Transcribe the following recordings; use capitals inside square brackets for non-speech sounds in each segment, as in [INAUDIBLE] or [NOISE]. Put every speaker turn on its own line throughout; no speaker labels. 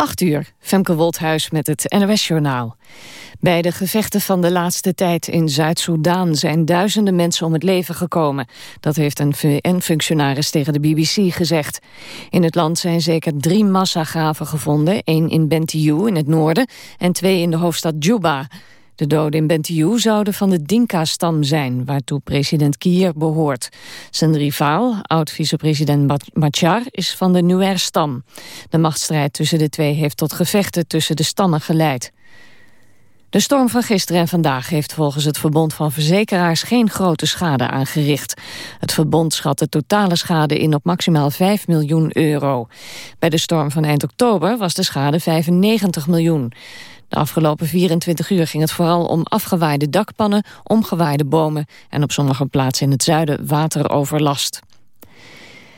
8 uur, Femke Wolthuis met het NOS-journaal. Bij de gevechten van de laatste tijd in Zuid-Soedan zijn duizenden mensen om het leven gekomen. Dat heeft een VN-functionaris tegen de BBC gezegd. In het land zijn zeker drie massagraven gevonden, één in Bentiu in het noorden en twee in de hoofdstad Juba. De doden in Bentiu zouden van de Dinka-stam zijn, waartoe president Kier behoort. Zijn rivaal, oud-vicepresident Machar, is van de Nuer-stam. De machtsstrijd tussen de twee heeft tot gevechten tussen de stammen geleid. De storm van gisteren en vandaag heeft volgens het Verbond van Verzekeraars geen grote schade aangericht. Het verbond schat de totale schade in op maximaal 5 miljoen euro. Bij de storm van eind oktober was de schade 95 miljoen. De afgelopen 24 uur ging het vooral om afgewaaide dakpannen, omgewaaide bomen en op sommige plaatsen in het zuiden wateroverlast.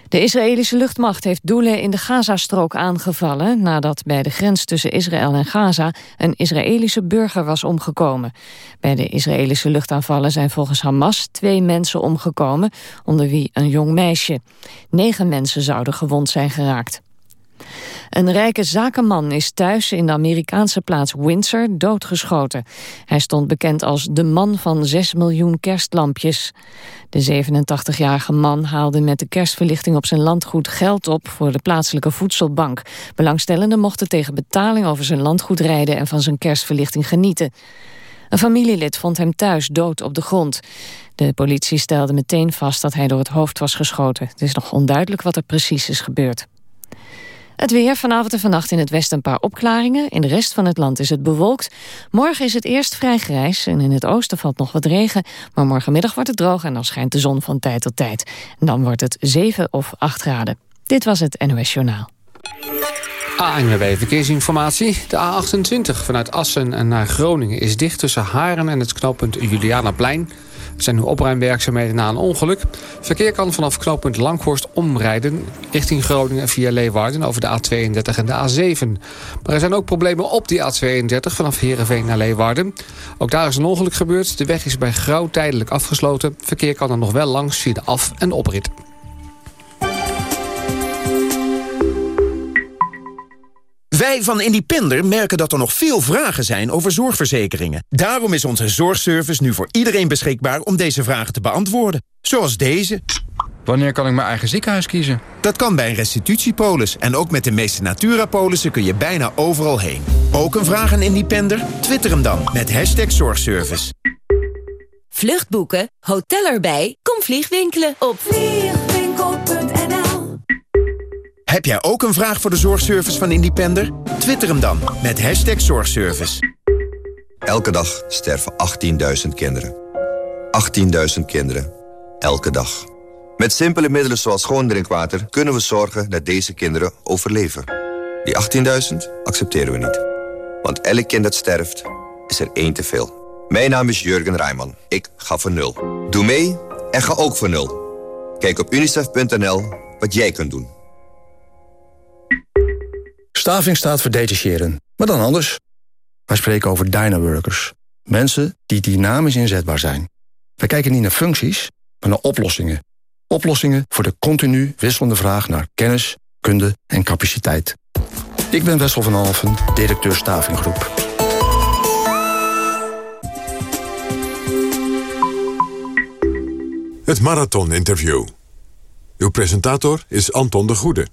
De Israëlische luchtmacht heeft doelen in de Gazastrook aangevallen... nadat bij de grens tussen Israël en Gaza een Israëlische burger was omgekomen. Bij de Israëlische luchtaanvallen zijn volgens Hamas twee mensen omgekomen... onder wie een jong meisje. Negen mensen zouden gewond zijn geraakt. Een rijke zakenman is thuis in de Amerikaanse plaats Windsor doodgeschoten. Hij stond bekend als de man van 6 miljoen kerstlampjes. De 87-jarige man haalde met de kerstverlichting op zijn landgoed geld op voor de plaatselijke voedselbank. Belangstellenden mochten tegen betaling over zijn landgoed rijden en van zijn kerstverlichting genieten. Een familielid vond hem thuis dood op de grond. De politie stelde meteen vast dat hij door het hoofd was geschoten. Het is nog onduidelijk wat er precies is gebeurd. Het weer vanavond en vannacht in het westen een paar opklaringen. In de rest van het land is het bewolkt. Morgen is het eerst vrij grijs en in het oosten valt nog wat regen. Maar morgenmiddag wordt het droog en dan schijnt de zon van tijd tot tijd. En dan wordt het 7 of 8 graden. Dit was het NOS Journaal.
ANWB Verkeersinformatie. De A28 vanuit Assen naar Groningen is dicht tussen Haren en het knooppunt Julianaplein... Er zijn nu opruimwerkzaamheden na een ongeluk. Verkeer kan vanaf knooppunt Langhorst omrijden... richting Groningen via Leeuwarden over de A32 en de A7. Maar er zijn ook problemen op die A32 vanaf Heerenveen naar Leeuwarden. Ook daar is een ongeluk gebeurd. De weg is bij Grauw tijdelijk afgesloten. Verkeer kan er nog wel langs via de af- en oprit.
Wij van Independer merken dat er nog veel vragen zijn over zorgverzekeringen. Daarom is onze zorgservice nu voor iedereen beschikbaar om deze vragen te beantwoorden. Zoals deze.
Wanneer kan ik mijn eigen ziekenhuis kiezen?
Dat kan bij een restitutiepolis. En ook met de meeste Natura-polissen kun je bijna overal heen. Ook een vraag aan Independer? Twitter hem dan met hashtag zorgservice.
Vluchtboeken, hotel erbij, kom vliegwinkelen op
heb jij ook een vraag voor de zorgservice van Independer? Twitter hem dan met hashtag zorgservice.
Elke dag sterven 18.000 kinderen. 18.000 kinderen. Elke dag. Met simpele middelen zoals schoon drinkwater kunnen we zorgen dat deze kinderen overleven. Die 18.000 accepteren we niet. Want elk kind dat sterft, is er één te veel. Mijn naam is Jurgen Rijman. Ik ga voor nul. Doe mee en ga ook voor nul. Kijk op unicef.nl wat jij kunt doen.
Staving staat voor detacheren, maar dan anders. Wij spreken over dynaworkers. Mensen die dynamisch inzetbaar zijn. Wij kijken niet naar functies, maar naar oplossingen. Oplossingen voor de continu wisselende vraag naar kennis, kunde en capaciteit. Ik ben Wessel van Alfen, directeur Stavinggroep.
Het Marathon Interview. Uw presentator is Anton de Goede.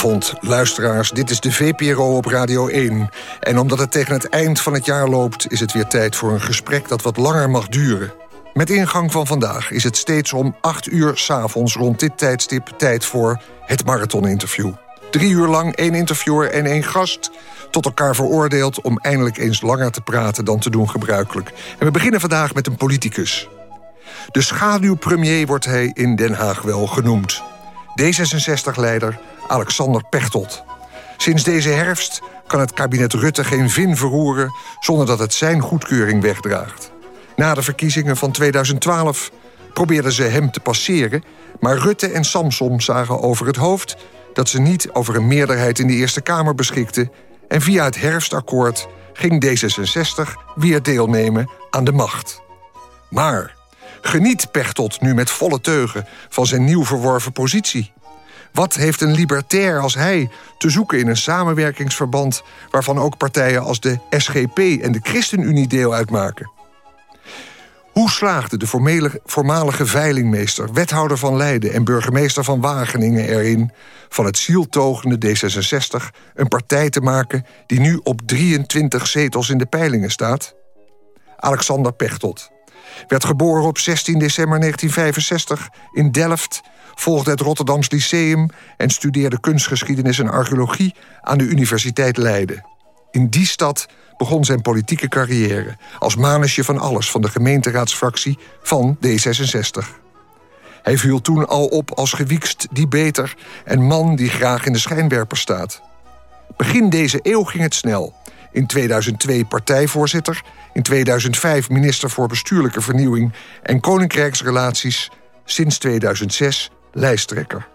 Goedenavond, luisteraars. Dit is de VPRO op Radio 1. En omdat het tegen het eind van het jaar loopt... is het weer tijd voor een gesprek dat wat langer mag duren. Met ingang van vandaag is het steeds om 8 uur s'avonds... rond dit tijdstip tijd voor het marathoninterview. Drie uur lang één interviewer en één gast... tot elkaar veroordeeld om eindelijk eens langer te praten dan te doen gebruikelijk. En we beginnen vandaag met een politicus. De schaduwpremier wordt hij in Den Haag wel genoemd. D66-leider Alexander Pechtold. Sinds deze herfst kan het kabinet Rutte geen vin verroeren... zonder dat het zijn goedkeuring wegdraagt. Na de verkiezingen van 2012 probeerden ze hem te passeren... maar Rutte en Samson zagen over het hoofd... dat ze niet over een meerderheid in de Eerste Kamer beschikten... en via het herfstakkoord ging D66 weer deelnemen aan de macht. Maar geniet Pechtold nu met volle teugen van zijn nieuw verworven positie? Wat heeft een libertair als hij te zoeken in een samenwerkingsverband... waarvan ook partijen als de SGP en de ChristenUnie deel uitmaken? Hoe slaagde de voormalige veilingmeester, wethouder van Leiden... en burgemeester van Wageningen erin van het zieltogende D66... een partij te maken die nu op 23 zetels in de peilingen staat? Alexander Pechtold werd geboren op 16 december 1965 in Delft... volgde het Rotterdams Lyceum en studeerde kunstgeschiedenis en archeologie... aan de Universiteit Leiden. In die stad begon zijn politieke carrière... als manusje van alles van de gemeenteraadsfractie van D66. Hij viel toen al op als gewiekst die beter... en man die graag in de schijnwerper staat. Begin deze eeuw ging het snel. In 2002 partijvoorzitter, in 2005 minister voor bestuurlijke vernieuwing... en koninkrijksrelaties, sinds 2006 lijsttrekker.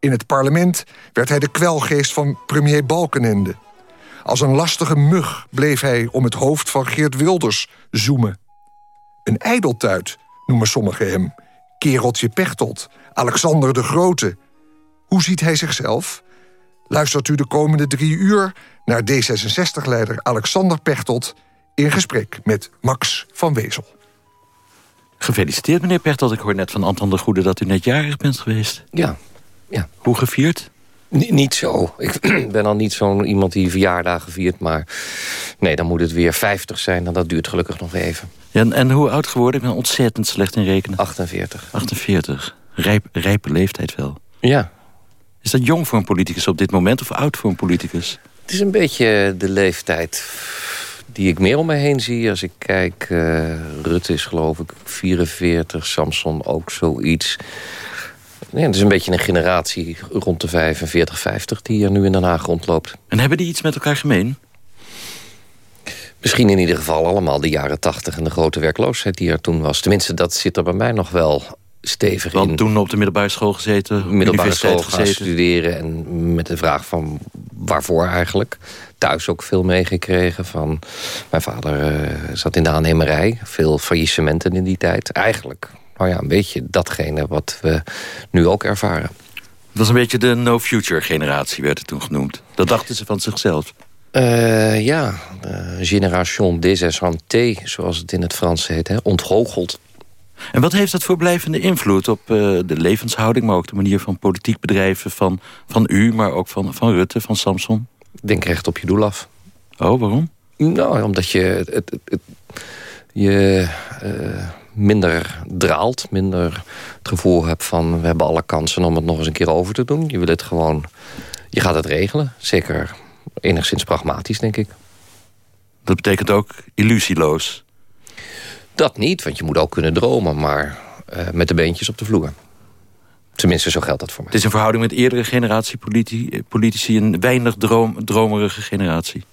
In het parlement werd hij de kwelgeest van premier Balkenende... Als een lastige mug bleef hij om het hoofd van Geert Wilders zoemen. Een ijdeltuit noemen sommigen hem. Kereltje Pechtold, Alexander de Grote. Hoe ziet hij zichzelf? Luistert u de komende drie uur naar D66-leider Alexander Pechtold... in gesprek met Max van Wezel.
Gefeliciteerd, meneer Pechtold. Ik hoor net van Anton de Goede dat u net jarig bent geweest.
Ja. ja.
Hoe gevierd?
niet zo. Ik [CLEARS THROAT] ben al niet zo'n iemand die verjaardagen viert. Maar nee, dan moet het weer 50 zijn. En dat duurt gelukkig nog even.
Ja, en, en hoe oud geworden? Ik ben ontzettend slecht in rekenen.
48.
48. Rijp, rijpe leeftijd wel.
Ja.
Is dat jong voor een politicus op dit moment of oud voor een politicus?
Het is een beetje de leeftijd die ik meer om me heen zie. Als ik kijk, uh, Rutte is geloof ik 44, Samson ook zoiets. Ja, het is een beetje een generatie rond de 45, 50 die er nu in Den Haag rondloopt.
En hebben die iets met elkaar gemeen?
Misschien in ieder geval allemaal de jaren 80 en de grote werkloosheid die er toen was. Tenminste, dat zit er bij mij nog wel stevig
Want
in.
toen op de middelbare school gezeten,
middelbare school gaan studeren en met de vraag van waarvoor eigenlijk. Thuis ook veel meegekregen van... Mijn vader uh, zat in de aannemerij, veel faillissementen in die tijd. Eigenlijk nou ja, een beetje datgene wat we nu ook ervaren.
Dat was een beetje de no-future generatie, werd het toen genoemd. Dat dachten ze van zichzelf.
Uh, ja, Generation T, zoals het in het Frans heet, hè, ontgoocheld.
En wat heeft dat voor blijvende invloed op uh, de levenshouding... maar ook de manier van politiek bedrijven van, van u... maar ook van, van Rutte, van Samson?
Denk recht op je doel af.
Oh, waarom?
Nou, omdat je... Het, het, het, je uh, minder draalt. Minder het gevoel hebt van we hebben alle kansen om het nog eens een keer over te doen. Je wil het gewoon, je gaat het regelen. Zeker enigszins pragmatisch, denk ik.
Dat betekent ook illusieloos?
Dat niet, want je moet ook kunnen dromen, maar uh, met de beentjes op de vloer. Tenminste, zo geldt dat voor mij.
Het is in verhouding met eerdere generatie politici, politici een weinig droom, dromerige generatie.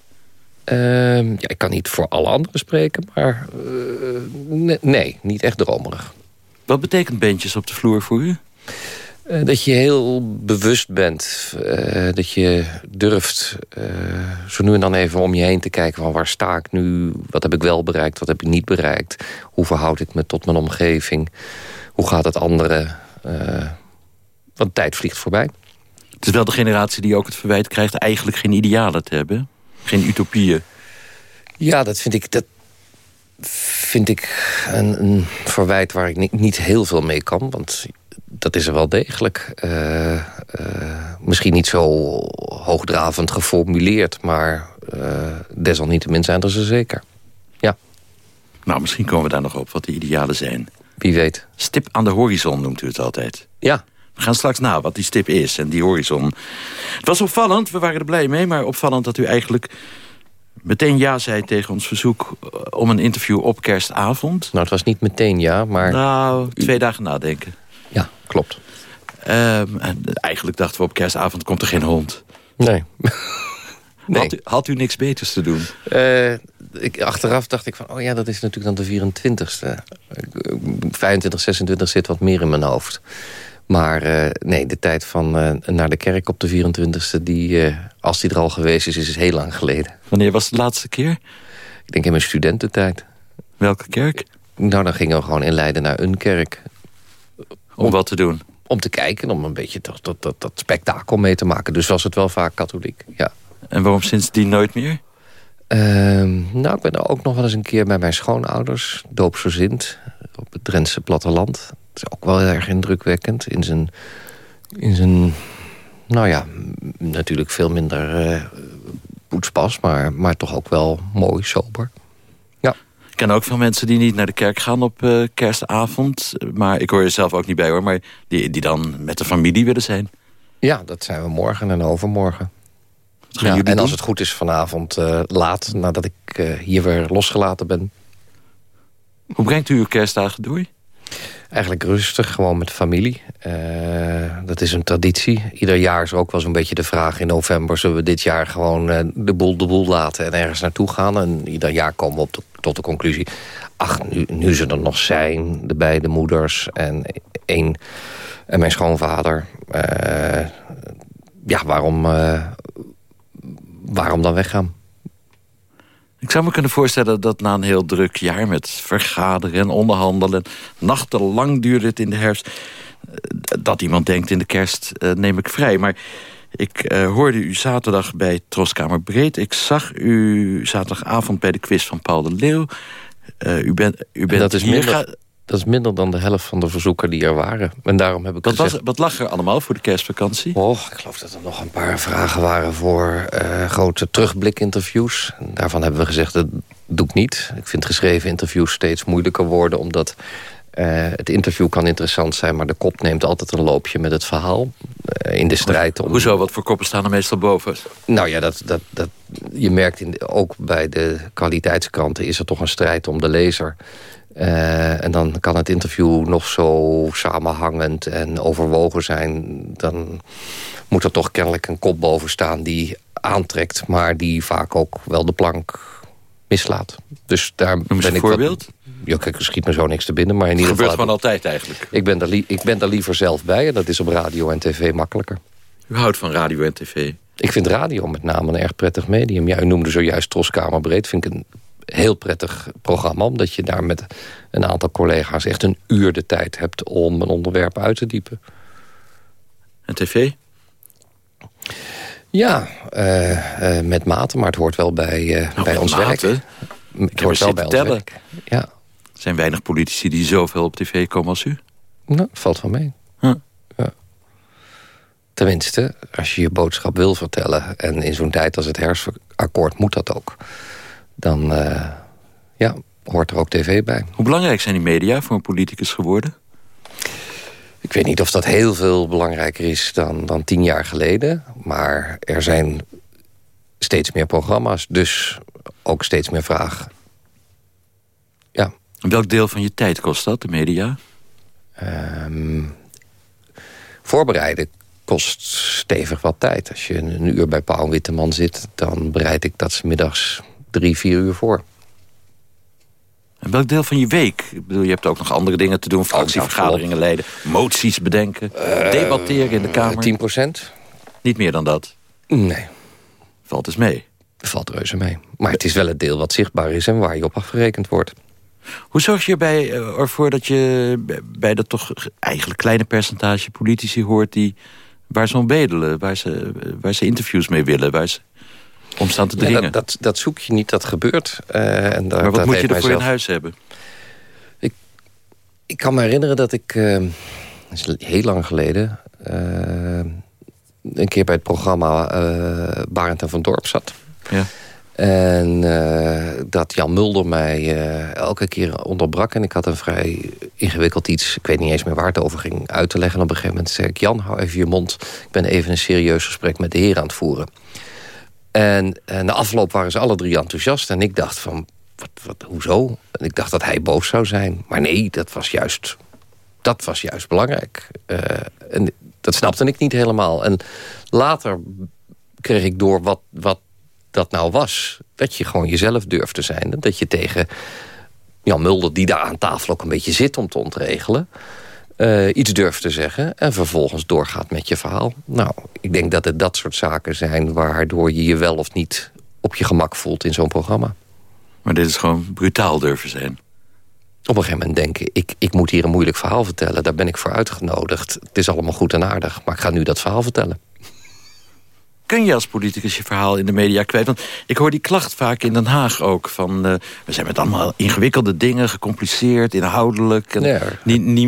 Uh, ja, ik kan niet voor alle anderen spreken, maar uh, nee, niet echt dromerig.
Wat betekent bandjes op de vloer voor u?
Uh, dat je heel bewust bent. Uh, dat je durft zo nu en dan even om je heen te kijken... van waar sta ik nu? Wat heb ik wel bereikt? Wat heb ik niet bereikt? Hoe verhoud ik me tot mijn omgeving? Hoe gaat het anderen? want tijd vliegt voorbij.
Het is wel de generatie die ook het verwijt krijgt... eigenlijk geen idealen te hebben. Geen utopieën.
Ja, dat vind ik, dat vind ik een, een verwijt waar ik niet, niet, heel veel mee kan. Want dat is er wel degelijk. Uh, uh, misschien niet zo hoogdravend geformuleerd... maar uh, desalniettemin zijn er ze zeker. Ja.
Nou, misschien komen we daar nog op wat de idealen zijn.
Wie weet.
Stip aan de horizon noemt u het altijd.
Ja.
We gaan straks na wat die stip is en die horizon. Het was opvallend, we waren er blij mee... maar opvallend dat u eigenlijk meteen ja zei tegen ons verzoek... Eh, om een interview op kerstavond.
Nou, het was niet meteen ja, maar...
Nou, twee dagen nadenken.
Klopt.
Um, en eigenlijk dachten we op kerstavond komt er geen hond.
Nee. [LAUGHS] nee.
Had, u, had u niks beters te doen?
Uh, ik, achteraf dacht ik van, oh ja, dat is natuurlijk dan de 24ste. 25, 26 zit wat meer in mijn hoofd. Maar uh, nee, de tijd van uh, naar de kerk op de 24ste... Die, als die er al geweest is, is het heel lang geleden.
Wanneer was de laatste keer?
Ik denk in mijn studententijd.
Welke kerk?
Nou, dan gingen we gewoon in Leiden naar een kerk.
Om, om wat te doen?
Om te kijken, om een beetje dat, dat, dat, dat spektakel mee te maken. Dus was het wel vaak katholiek, ja.
En waarom sindsdien nooit meer?
Uh, nou, ik ben er ook nog wel eens een keer bij mijn schoonouders. Doopsgezind, op het Drentse platteland. Dat is ook wel heel erg indrukwekkend. In zijn, in zijn nou ja, natuurlijk veel minder uh, poetspas... Maar, maar toch ook wel mooi, sober.
Ik ken ook veel mensen die niet naar de kerk gaan op uh, kerstavond. Maar ik hoor je zelf ook niet bij hoor. Maar die, die dan met de familie willen zijn.
Ja, dat zijn we morgen en overmorgen. Ja, en als het goed is vanavond uh, laat, nadat ik uh, hier weer losgelaten ben.
Hoe brengt u uw kerstdagen door?
Eigenlijk rustig, gewoon met familie. Uh, dat is een traditie. Ieder jaar is ook wel zo'n beetje de vraag in november... zullen we dit jaar gewoon de boel de boel laten en ergens naartoe gaan? En ieder jaar komen we op tot de conclusie... ach, nu, nu ze er nog zijn, de beide moeders en één... en mijn schoonvader... ja, waarom waarom dan weggaan?
Ik zou me kunnen voorstellen dat na een heel druk jaar... met vergaderen en onderhandelen... nachtenlang duurde het in de herfst... Eh, dat iemand denkt in de kerst uh, neem ik vrij. Maar ik uh, hoorde u zaterdag bij Troskamer Breed. Ik zag u zaterdagavond bij de quiz van Paul de Leeuw. Uh, u, bent u bent
dat is hier dat is minder dan de helft van de verzoeken die er waren. En daarom heb ik
wat,
gezegd...
was, wat lag er allemaal voor de kerstvakantie?
Och, ik geloof dat er nog een paar vragen waren voor uh, grote terugblikinterviews. Daarvan hebben we gezegd, dat doe ik niet. Ik vind geschreven interviews steeds moeilijker worden... omdat uh, het interview kan interessant zijn... maar de kop neemt altijd een loopje met het verhaal. Uh, in de strijd om...
Hoezo? Wat voor koppen staan er meestal boven?
Nou ja, dat, dat, dat, je merkt in, ook bij de kwaliteitskranten... is er toch een strijd om de lezer... Uh, en dan kan het interview nog zo samenhangend en overwogen zijn. Dan moet er toch kennelijk een kop boven staan die aantrekt... maar die vaak ook wel de plank mislaat. Dus daar
Noem ben
een
ik voorbeeld?
Wat, ja, kijk, er schiet me zo niks te binnen. Maar in ieder
gebeurt
geval,
van altijd eigenlijk.
Ik ben, daar ik ben daar liever zelf bij en dat is op radio en tv makkelijker.
U houdt van radio en tv?
Ik vind radio met name een erg prettig medium. Ja, u noemde zojuist Troskamer Breed. Vind ik een heel prettig programma. Omdat je daar met een aantal collega's echt een uur de tijd hebt... om een onderwerp uit te diepen.
En tv?
Ja, uh, uh, met mate, maar het hoort wel bij, uh,
nou,
bij ons
mate.
werk. Het hoort wel bij ons
tellen.
werk. Ja.
Er zijn weinig politici die zoveel op tv komen als u.
Nou, valt wel mee. Huh. Ja. Tenminste, als je je boodschap wil vertellen... en in zo'n tijd als het herfstakkoord moet dat ook... dan ja, hoort er ook tv bij.
Hoe belangrijk zijn die media voor een politicus geworden?
Ik weet niet of dat heel veel belangrijker is dan, dan tien jaar geleden. Maar er zijn steeds meer programma's, dus ook steeds meer vraag. Ja.
En welk deel van je tijd kost dat, de media?
Um, voorbereiden kost stevig wat tijd. Als je een uur bij Paul Witteman zit... dan bereid ik dat middags drie, vier uur voor.
En welk deel van je week? Ik bedoel, je hebt ook nog andere dingen te doen. Fractievergaderingen leiden, moties bedenken, uh, debatteren in de Kamer.
10 procent.
Niet meer dan dat?
Nee.
Valt dus mee?
Valt reuze mee. Maar het is wel het deel wat zichtbaar is en waar je op afgerekend wordt.
Hoe zorg je bij, uh, ervoor dat je bij dat toch eigenlijk kleine percentage politici hoort... Die, waar ze om bedelen, waar ze, waar ze interviews mee willen... Waar ze om staan te dringen.
Ja, dat, dat, dat, zoek je niet, dat gebeurt. Uh, en daar,
maar wat
dat
moet je ervoor
mijzelf...
in huis hebben?
Ik, ik kan me herinneren dat ik, uh, dat is heel lang geleden... Uh, een keer bij het programma Barend en van Dorp zat.
Ja.
En dat Jan Mulder mij elke keer onderbrak. En ik had een vrij ingewikkeld iets, ik weet niet eens meer waar het over ging, uit te leggen. En op een gegeven moment zei ik, Jan, hou even je mond. Ik ben even een serieus gesprek met de heer aan het voeren. En, en de afloop waren ze alle drie enthousiast. En ik dacht van, wat, wat, hoezo? En ik dacht dat hij boos zou zijn. Maar nee, dat was juist, dat was juist belangrijk. Uh, en dat snapte ik niet helemaal. En later kreeg ik door wat, wat dat nou was. Dat je gewoon jezelf durft te zijn. Dat je tegen Jan Mulder, die daar aan tafel ook een beetje zit om te ontregelen... Uh, iets durft te zeggen en vervolgens doorgaat met je verhaal. Nou, ik denk dat het dat soort zaken zijn... waardoor je je wel of niet op je gemak voelt in zo'n programma.
Maar dit is gewoon brutaal durven zijn.
Op een gegeven moment denken, ik, ik moet hier een moeilijk verhaal vertellen. Daar ben ik voor uitgenodigd. Het is allemaal goed en aardig, maar ik ga nu dat verhaal vertellen.
Kun je als politicus je verhaal in de media kwijt? Want ik hoor die klacht vaak in Den Haag ook. Van, uh, we zijn met allemaal ingewikkelde dingen, gecompliceerd, inhoudelijk. En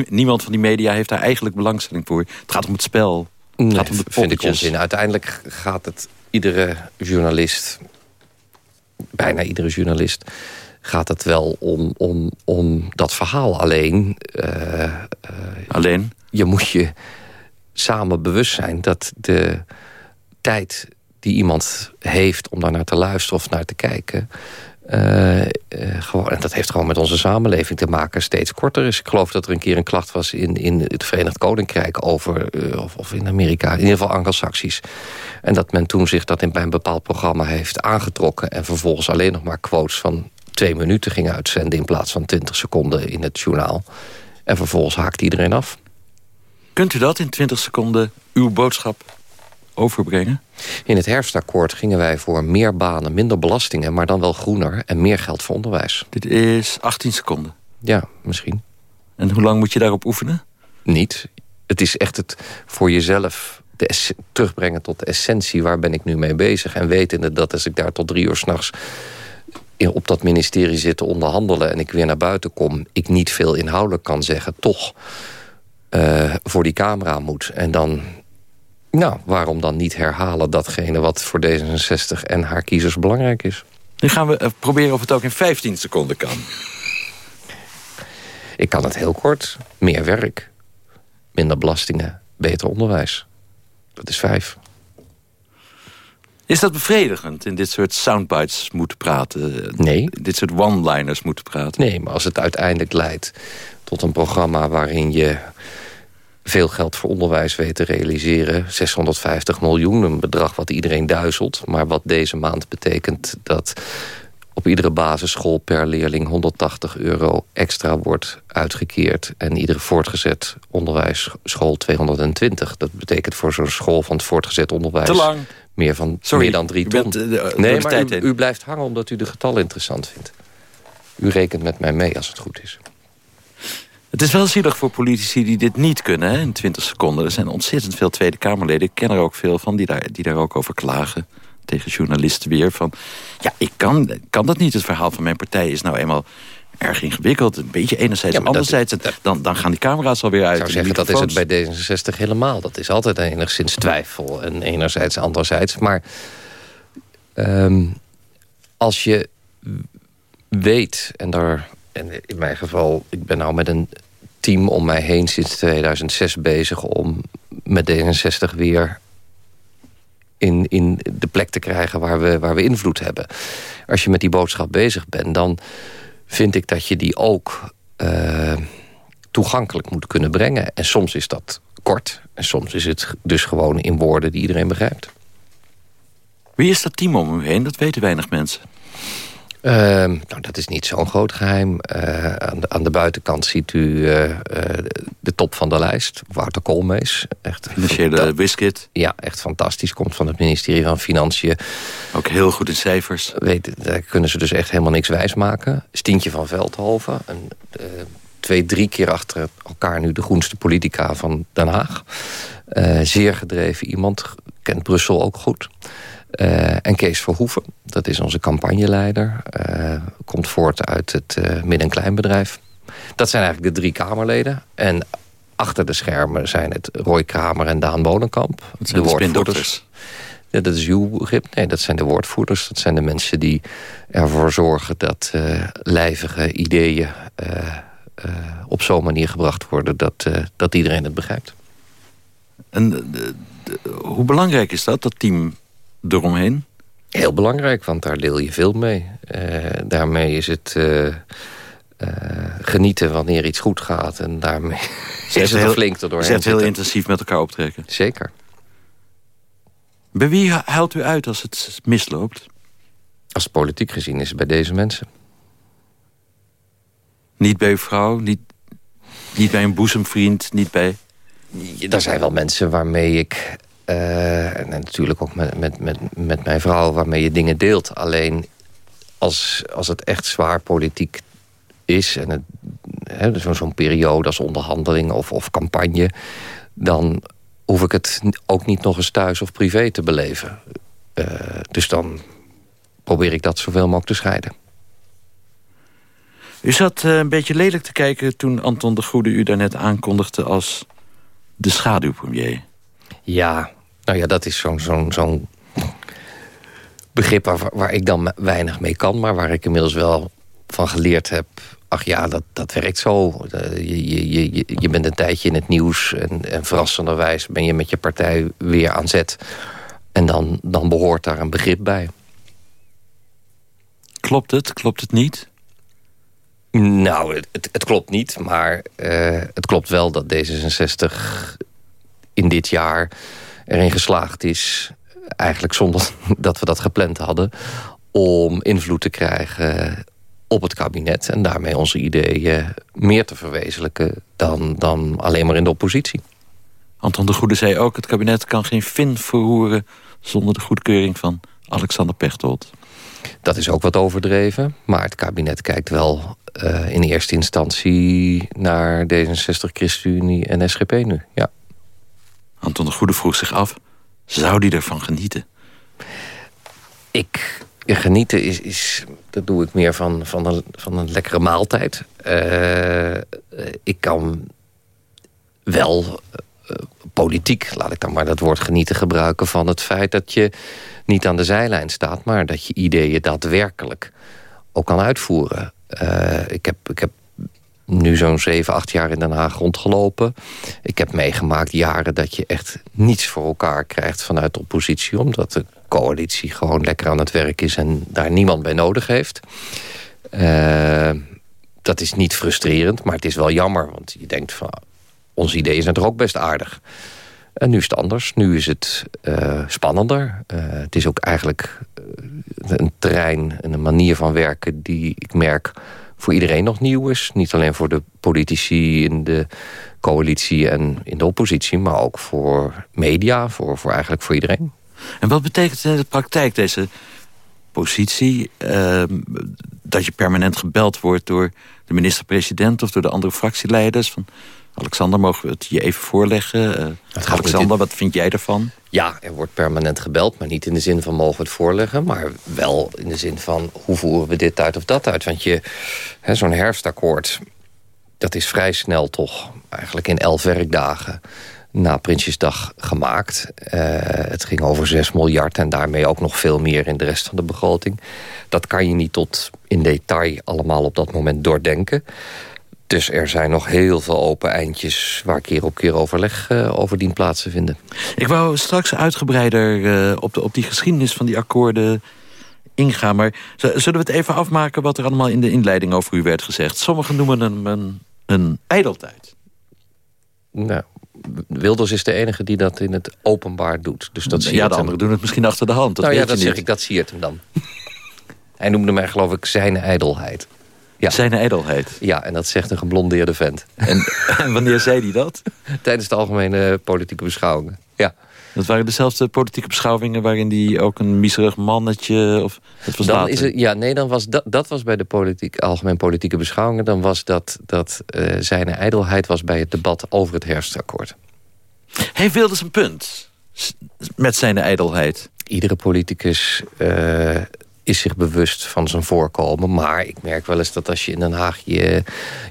niemand van die media heeft daar eigenlijk belangstelling voor. Het gaat om het spel. Het gaat om de
vind ik onzin. Uiteindelijk gaat het iedere journalist... bijna iedere journalist gaat het wel om, om, om dat verhaal alleen. Uh,
alleen?
Je moet je samen bewust zijn dat de tijd die iemand heeft om daar naar te luisteren of naar te kijken... Uh, uh, gewoon, en dat heeft gewoon met onze samenleving te maken, steeds korter is. Ik geloof dat er een keer een klacht was in, in het Verenigd Koninkrijk over, uh, of, of, in Amerika, in ieder geval Anglo-Saxisch. En dat men toen zich dat in, bij een bepaald programma heeft aangetrokken en vervolgens alleen nog maar quotes van twee minuten ging uitzenden... in plaats van twintig seconden in het journaal. En vervolgens haakt iedereen af.
Kunt u dat in 20 seconden, uw boodschap, overbrengen?
In het herfstakkoord gingen wij voor meer banen, minder belastingen... maar dan wel groener en meer geld voor onderwijs.
Dit is 18 seconden?
Ja, misschien.
En hoe lang moet je daarop oefenen?
Niet. Het is echt het voor jezelf de terugbrengen tot de essentie. Waar ben ik nu mee bezig? En wetende dat als ik daar tot drie uur s'nachts op dat ministerie zit te onderhandelen... en ik weer naar buiten kom, ik niet veel inhoudelijk kan zeggen... toch uh, voor die camera moet. En dan, nou, waarom dan niet herhalen datgene... wat voor D66 en haar kiezers belangrijk is?
Nu gaan we eh, proberen of het ook in 15 seconden kan.
Ik kan het heel kort. Meer werk, minder belastingen, beter onderwijs. Dat is vijf.
Is dat bevredigend in dit soort soundbites moeten praten?
Nee.
Dit soort one-liners moeten praten?
Nee, maar als het uiteindelijk leidt tot een programma waarin je veel geld voor onderwijs weet te realiseren. 650 miljoen, een bedrag wat iedereen duizelt. Maar wat deze maand betekent dat op iedere basisschool per leerling 180 euro extra wordt uitgekeerd. En iedere voortgezet onderwijsschool 220. Dat betekent voor zo'n school van het voortgezet onderwijs...
Te lang.
Meer, van,
Sorry,
meer dan drie ton.
Bent, uh,
nee, maar u, u, blijft hangen omdat u de getallen interessant vindt. U rekent met mij mee als het goed is.
Het is wel zielig voor politici die dit niet kunnen hè, in 20 seconden. Er zijn ontzettend veel Tweede Kamerleden. Ik ken er ook veel van die daar, die daar ook over klagen. Tegen journalisten weer van... ja, ik kan, kan dat niet. Het verhaal van mijn partij is nou eenmaal erg ingewikkeld. Een beetje enerzijds ja, anderzijds. dan, dan gaan die camera's alweer uit.
Ik zou zeggen, dat is het bij D66 helemaal. Dat is altijd enigszins twijfel. En enerzijds, anderzijds. Maar um, als je weet, en daar... En in mijn geval, ik ben nou met een team om mij heen sinds 2006 bezig... om met D66 weer in, in de plek te krijgen waar we, waar we invloed hebben. Als je met die boodschap bezig bent, dan vind ik dat je die ook uh, toegankelijk moet kunnen brengen. En soms is dat kort. En soms is het dus gewoon in woorden die iedereen begrijpt.
Wie is dat team om u heen? Dat weten weinig mensen.
Uh, nou, dat is niet zo'n groot geheim. Uh, aan, de, aan, de, buitenkant ziet u uh, de top van de lijst. Wouter Koolmees.
Echt Financiële Wiskit.
Ja, echt fantastisch. Komt van het ministerie van Financiën.
Ook heel goed in cijfers.
Weet, daar kunnen ze dus echt helemaal niks wijsmaken. Stientje van Veldhoven. Een, twee, drie keer achter elkaar nu de groenste politica van Den Haag. zeer gedreven iemand. Kent Brussel ook goed. Uh, en Kees Verhoeven, dat is onze campagneleider. Uh, komt voort uit het uh, midden- en kleinbedrijf. Dat zijn eigenlijk de drie Kamerleden. En achter de schermen zijn het Roy Kramer en Daan Bonenkamp.
Dat zijn de, de woordvoerders.
Ja, dat is uw begrip. Nee, dat zijn de woordvoerders. Dat zijn de mensen die ervoor zorgen dat lijvige ideeën... op zo'n manier gebracht worden dat, dat iedereen het begrijpt.
En hoe belangrijk is dat, dat team eromheen?
Heel belangrijk, want daar deel je veel mee. Uh, daarmee is het uh, uh, genieten wanneer iets goed gaat. En daarmee is het
heel,
flink erdoorheen.
Zet heel intensief met elkaar optrekken.
Zeker.
Bij wie huilt u uit als het misloopt?
Als politiek gezien is het bij deze mensen.
Niet bij uw vrouw, niet, niet bij een boezemvriend, niet bij...
Er zijn wel mensen waarmee ik... Uh, en natuurlijk ook met, met, met, met mijn vrouw waarmee je dingen deelt. Alleen als, als het echt zwaar politiek is... en zo'n zo periode als onderhandeling of, of campagne... dan hoef ik het ook niet nog eens thuis of privé te beleven. Uh, dus dan probeer ik dat zoveel mogelijk te scheiden.
U zat uh, een beetje lelijk te kijken toen Anton de Goede u daarnet aankondigde als de schaduwpremier.
Ja, nou ja, dat is zo'n zo'n zo'n begrip waar, waar ik dan weinig mee kan... maar waar ik inmiddels wel van geleerd heb... ach ja, dat, dat werkt zo. Je, je, je, je bent een tijdje in het nieuws... en, en verrassenderwijs ben je met je partij weer aan zet. En dan, dan behoort daar een begrip bij.
Klopt het? Klopt het niet?
Nou, het, het klopt niet, maar uh, het klopt wel dat D66 in dit jaar erin geslaagd is... eigenlijk zonder [LAUGHS] dat we dat gepland hadden... om invloed te krijgen op het kabinet... en daarmee onze ideeën meer te verwezenlijken dan, dan alleen maar in de oppositie.
Anton de Goede zei ook... het kabinet kan geen vin verroeren zonder de goedkeuring van Alexander Pechtold.
Dat is ook wat overdreven, maar het kabinet kijkt wel uh, in eerste instantie naar D66, ChristenUnie en SGP nu, ja.
Anton de Goede vroeg zich af, zou die ervan genieten?
Ik, genieten is, is, dat doe ik meer van, van, een, van een lekkere maaltijd. Uh, ik kan wel politiek, laat ik dan maar dat woord genieten gebruiken... van het feit dat je niet aan de zijlijn staat... maar dat je ideeën daadwerkelijk ook kan uitvoeren. Ik, heb, ik heb nu zo'n 7, 8 jaar in Den Haag rondgelopen. Ik heb meegemaakt jaren dat je echt niets voor elkaar krijgt vanuit de oppositie... omdat de coalitie gewoon lekker aan het werk is en daar niemand bij nodig heeft. Uh, dat is niet frustrerend, maar het is wel jammer. Want je denkt van, ons idee is er ook best aardig. En nu is het anders. Nu is het uh, spannender. Uh, het is ook eigenlijk een terrein en een manier van werken... die ik merk voor iedereen nog nieuw is. Niet alleen voor de politici in de coalitie en in de oppositie... maar ook voor media, voor, voor eigenlijk voor iedereen.
En wat betekent in de praktijk deze positie? Uh, dat je permanent gebeld wordt door de minister-president... of door de andere fractieleiders... van Alexander, mogen we het je even voorleggen? Uh, Alexander, wat vind jij ervan?
Ja, er wordt permanent gebeld, maar niet in de zin van mogen we het voorleggen... maar wel in de zin van hoe voeren we dit uit of dat uit. Want je, zo'n herfstakkoord, dat is vrij snel toch... eigenlijk in elf werkdagen na Prinsjesdag gemaakt. Uh, het ging over 6 miljard en daarmee ook nog veel meer in de rest van de begroting. Dat kan je niet tot in detail allemaal op dat moment doordenken. Dus er zijn nog heel veel open eindjes waar keer op keer overleg uh, over dient plaats te vinden.
Ik wou straks uitgebreider uh, op, de, op die geschiedenis van die akkoorden ingaan. Maar zullen we het even afmaken wat er allemaal in de inleiding over u werd gezegd? Sommigen noemen hem een, een ijdeltijd.
Nou, Wilders is de enige die dat in het openbaar doet. Dus dat
ja, de anderen doen het misschien achter de hand. Dat
nou
ja,
dat zeg ik, dat zie je hem dan. [LAUGHS] Hij noemde mij geloof ik zijn ijdelheid.
Ja. Zijn ijdelheid.
Ja, en dat zegt een geblondeerde vent.
En, en [LAUGHS] [LAUGHS] wanneer zei hij dat?
Tijdens de algemene politieke beschouwingen. Ja.
Dat waren dezelfde politieke beschouwingen waarin die ook een miserig mannetje... Of, het was
dan is het, ja, nee, dan was dat, dat was bij de politiek, algemeen politieke beschouwingen. Dan was dat, dat uh, zijn ijdelheid was bij het debat over het herfstakkoord.
Hij wilde zijn punt met zijn ijdelheid.
Iedere politicus uh, is zich bewust van zijn voorkomen. Maar ik merk wel eens dat als je in Den Haag je,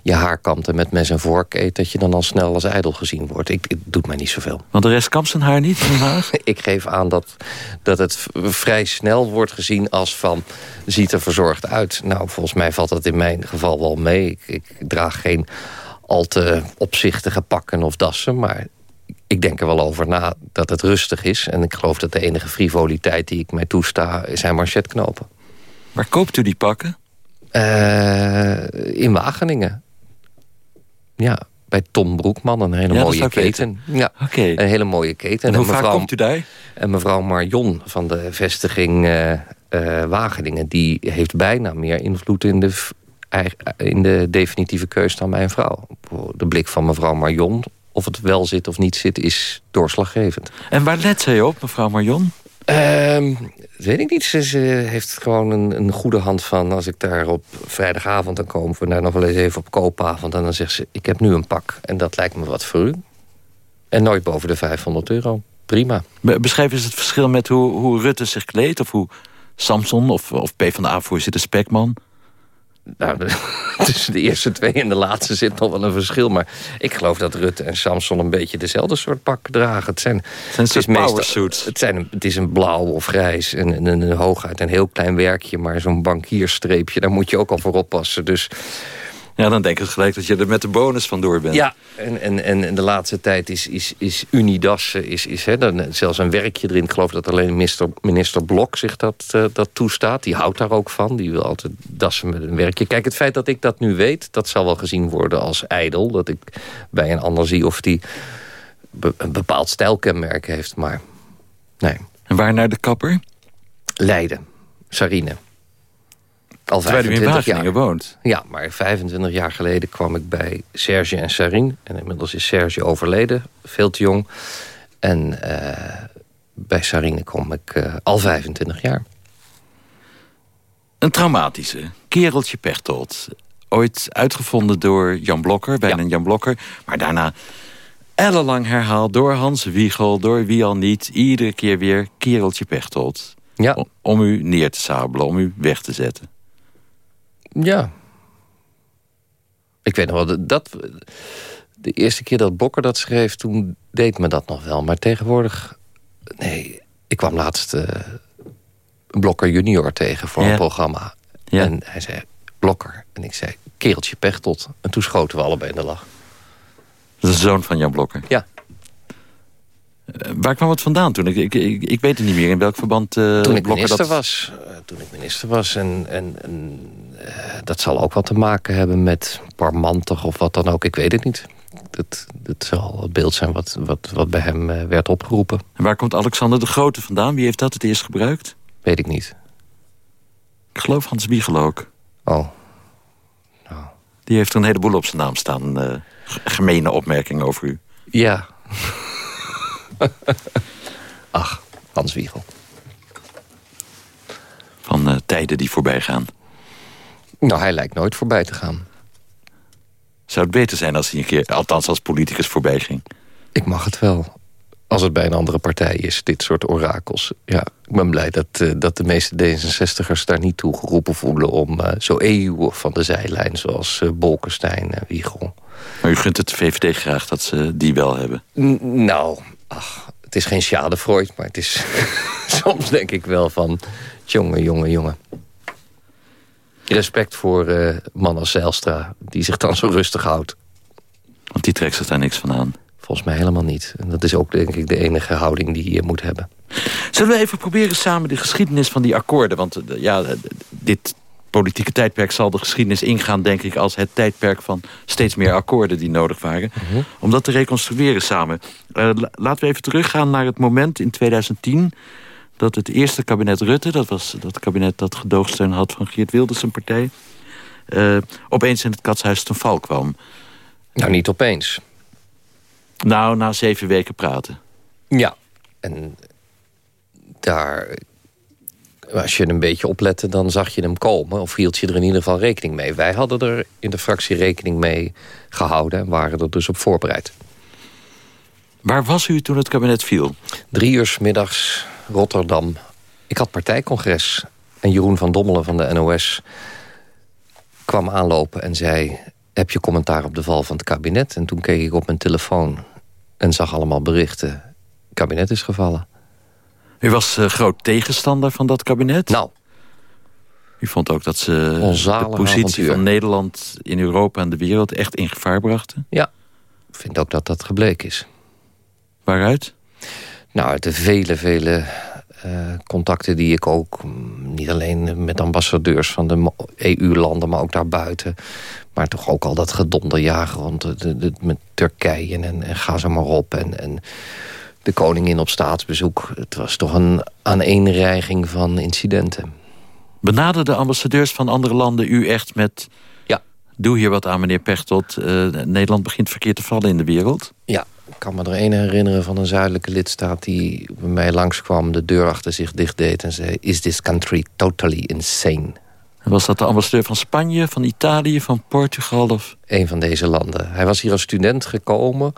je haarkanten met mes en vork eet... dat je dan al snel als ijdel gezien wordt. Ik, het doet mij niet zoveel.
Want de rest kampt zijn haar niet in Den Haag? [LAUGHS]
ik geef aan dat, dat het vrij snel wordt gezien als van... ziet er verzorgd uit. Nou, volgens mij valt dat in mijn geval wel mee. Ik, ik draag geen al te opzichtige pakken of dassen... maar ik denk er wel over na dat het rustig is. En ik geloof dat de enige frivoliteit die ik mij toesta... zijn manchetknopen.
Waar koopt u die pakken?
Uh, in Wageningen. Ja, bij Tom Broekman, een hele
Ja,
mooie keten. Ja, een hele mooie keten.
En hoe vaak komt u daar?
En mevrouw Marion van de vestiging eh, eh, Wageningen... die heeft bijna meer invloed in de, in de definitieve keus dan mijn vrouw. De blik van mevrouw Marion, of het wel zit of niet zit, is doorslaggevend.
En waar let zij op, mevrouw Marion?
Ehm, dat weet ik niet. Ze, ze heeft gewoon een, een goede hand van... als ik daar op vrijdagavond dan komen we daar nog wel eens even op koopavond... en dan zegt ze, ik heb nu een pak en dat lijkt me wat voor u. En nooit boven de 500 euro. Prima.
Be- Beschrijf eens het verschil met hoe, hoe Rutte zich kleedt... of hoe Samson of, of PvdA-voorzitter Spekman...
Nou, [LAUGHS] tussen de eerste twee en de laatste zit nog wel een verschil. Maar ik geloof dat Rutte en Samson een beetje dezelfde soort pak dragen. Het zijn,
zijn
het meestal-
powersuits.
Het, zijn, een- het is een blauw of grijs. En, en, en een hooguit een heel klein werkje. Maar zo'n bankierstreepje, daar moet je ook al voor oppassen. Dus
Ja, dan denk ik gelijk dat je er met de bonus vandoor bent.
ja, en, en, en de laatste tijd is, is, is Unidas, eh, is, is, hè, dan, zelfs een werkje erin. Ik geloof dat alleen minister, minister Blok zich dat, eh, dat toestaat. Die houdt daar ook van. Die wil altijd dassen met een werkje. Kijk, het feit dat ik dat nu weet, dat zal wel gezien worden als ijdel. Dat ik bij een ander zie of die be- een bepaald stijlkenmerk heeft. Maar nee.
En waar naar de kapper?
Leiden, Sarine. Al
Terwijl u in
25 jaar.
woont.
Ja, maar 25 jaar geleden kwam ik bij Serge en Sarine. En inmiddels is Serge overleden, veel te jong. En eh, bij Sarine kom ik eh, al 25 jaar.
Een traumatische. Kereltje Pechtold. Ooit uitgevonden door Jan Blokker, bijna Jan Blokker. Maar daarna ellenlang herhaald door Hans Wiegel, door wie al niet. Iedere keer weer Kereltje Pechtold.
Ja.
Om, om u neer te sabelen, om u weg te zetten.
Ja. Ik weet nog wel, dat-. De eerste keer dat Blokker dat schreef, toen deed me dat nog wel. Maar tegenwoordig... Nee, ik kwam laatst eh, Blokker junior tegen voor
Ja.
een programma.
Ja.
En hij zei, Blokker. En ik zei, kereltje Pechtold. En toen schoten we allebei in de lach.
De zoon van Jan Blokker.
Ja.
Eh, waar kwam het vandaan toen? Ik, ik, ik, weet het niet meer in welk verband eh
toen ik minister
dat...
was. eh, toen ik minister was. En, en, en dat zal ook wat te maken hebben met parmantig of wat dan ook. Ik weet het niet. Dat, dat zal het beeld zijn wat, wat, wat bij hem werd opgeroepen.
En waar komt Alexander de Grote vandaan? Wie heeft dat het eerst gebruikt?
Weet ik niet.
Ik geloof Hans Wiegel ook.
Oh.
Die heeft er een heleboel op zijn naam staan. gemene opmerkingen over u.
Ja. [LAUGHS] Ach, Hans Wiegel.
Van eh, tijden die voorbij gaan.
Nou, hij lijkt nooit voorbij te gaan.
Zou het beter zijn als hij een keer, althans als politicus, voorbij ging?
Ik mag het wel. Als het bij een andere partij is, dit soort orakels. Ja, ik ben blij dat, eh, dat de meeste D66'ers daar niet toe geroepen voelen... om eh, zo eeuwig van de zijlijn, zoals Bolkestein en Wiegel.
Maar u gunt het VVD graag dat ze die wel hebben.
N- nou, ach, het is geen Schadenfreud, maar het is [LAUGHS] soms denk ik wel van... jongen, jongen, jongen. Respect voor eh man als Zijlstra, die zich dan zo rustig houdt.
Want die trekt zich daar niks van aan.
Volgens mij helemaal niet. En dat is ook denk ik de enige houding die je moet hebben.
Zullen we even proberen samen de geschiedenis van die akkoorden... want eh, ja, eh, dit politieke tijdperk zal de geschiedenis ingaan... denk ik, als het tijdperk van steeds meer akkoorden die nodig waren. Om dat te reconstrueren samen. La- laten we even teruggaan naar het moment in 2010... dat het eerste kabinet Rutte... dat was dat kabinet dat gedoogsteun had van Geert Wilders zijn partij... eh, opeens in het katshuis ten val kwam.
Nou, niet opeens.
Nou, na zeven weken praten.
Ja. En daar, als je een beetje oplette, dan zag je hem komen. Of hield je er in ieder geval rekening mee. Wij hadden er in de fractie rekening mee gehouden... en waren er dus op voorbereid.
Waar was u toen het kabinet viel?
Drie uur middags, Rotterdam. Ik had partijcongres. En Jeroen van Dommelen van de NOS kwam aanlopen en zei... heb je commentaar op de val van het kabinet? En toen keek ik op mijn telefoon en zag allemaal berichten. Het kabinet is gevallen.
U was eh, groot tegenstander van dat kabinet?
Nou.
U vond ook dat ze de positie
avontuur.
van Nederland in Europa en de wereld echt in gevaar brachten?
Ja, ik vind ook dat dat gebleken is.
Waaruit?
Nou, uit de vele, vele contacten die ik ook, mm, niet alleen met ambassadeurs van de EU-landen... maar ook daarbuiten, maar toch ook al dat gedonderjagen rond de, de, met Turkije en, en ga zo maar op. En, en de koningin op staatsbezoek. Het was toch een aaneenreiging van incidenten.
Benaderden ambassadeurs van andere landen u echt met...
Ja.
Doe hier wat aan, meneer Pechtold. Uh, Nederland begint verkeerd te vallen in de wereld.
Ja, ik kan me er een herinneren van een zuidelijke lidstaat... die bij mij langskwam, de deur achter zich dicht deed... en zei, is this country totally insane?
Was dat de ambassadeur van Spanje, van Italië, van Portugal? Of?
Een van deze landen. Hij was hier als student gekomen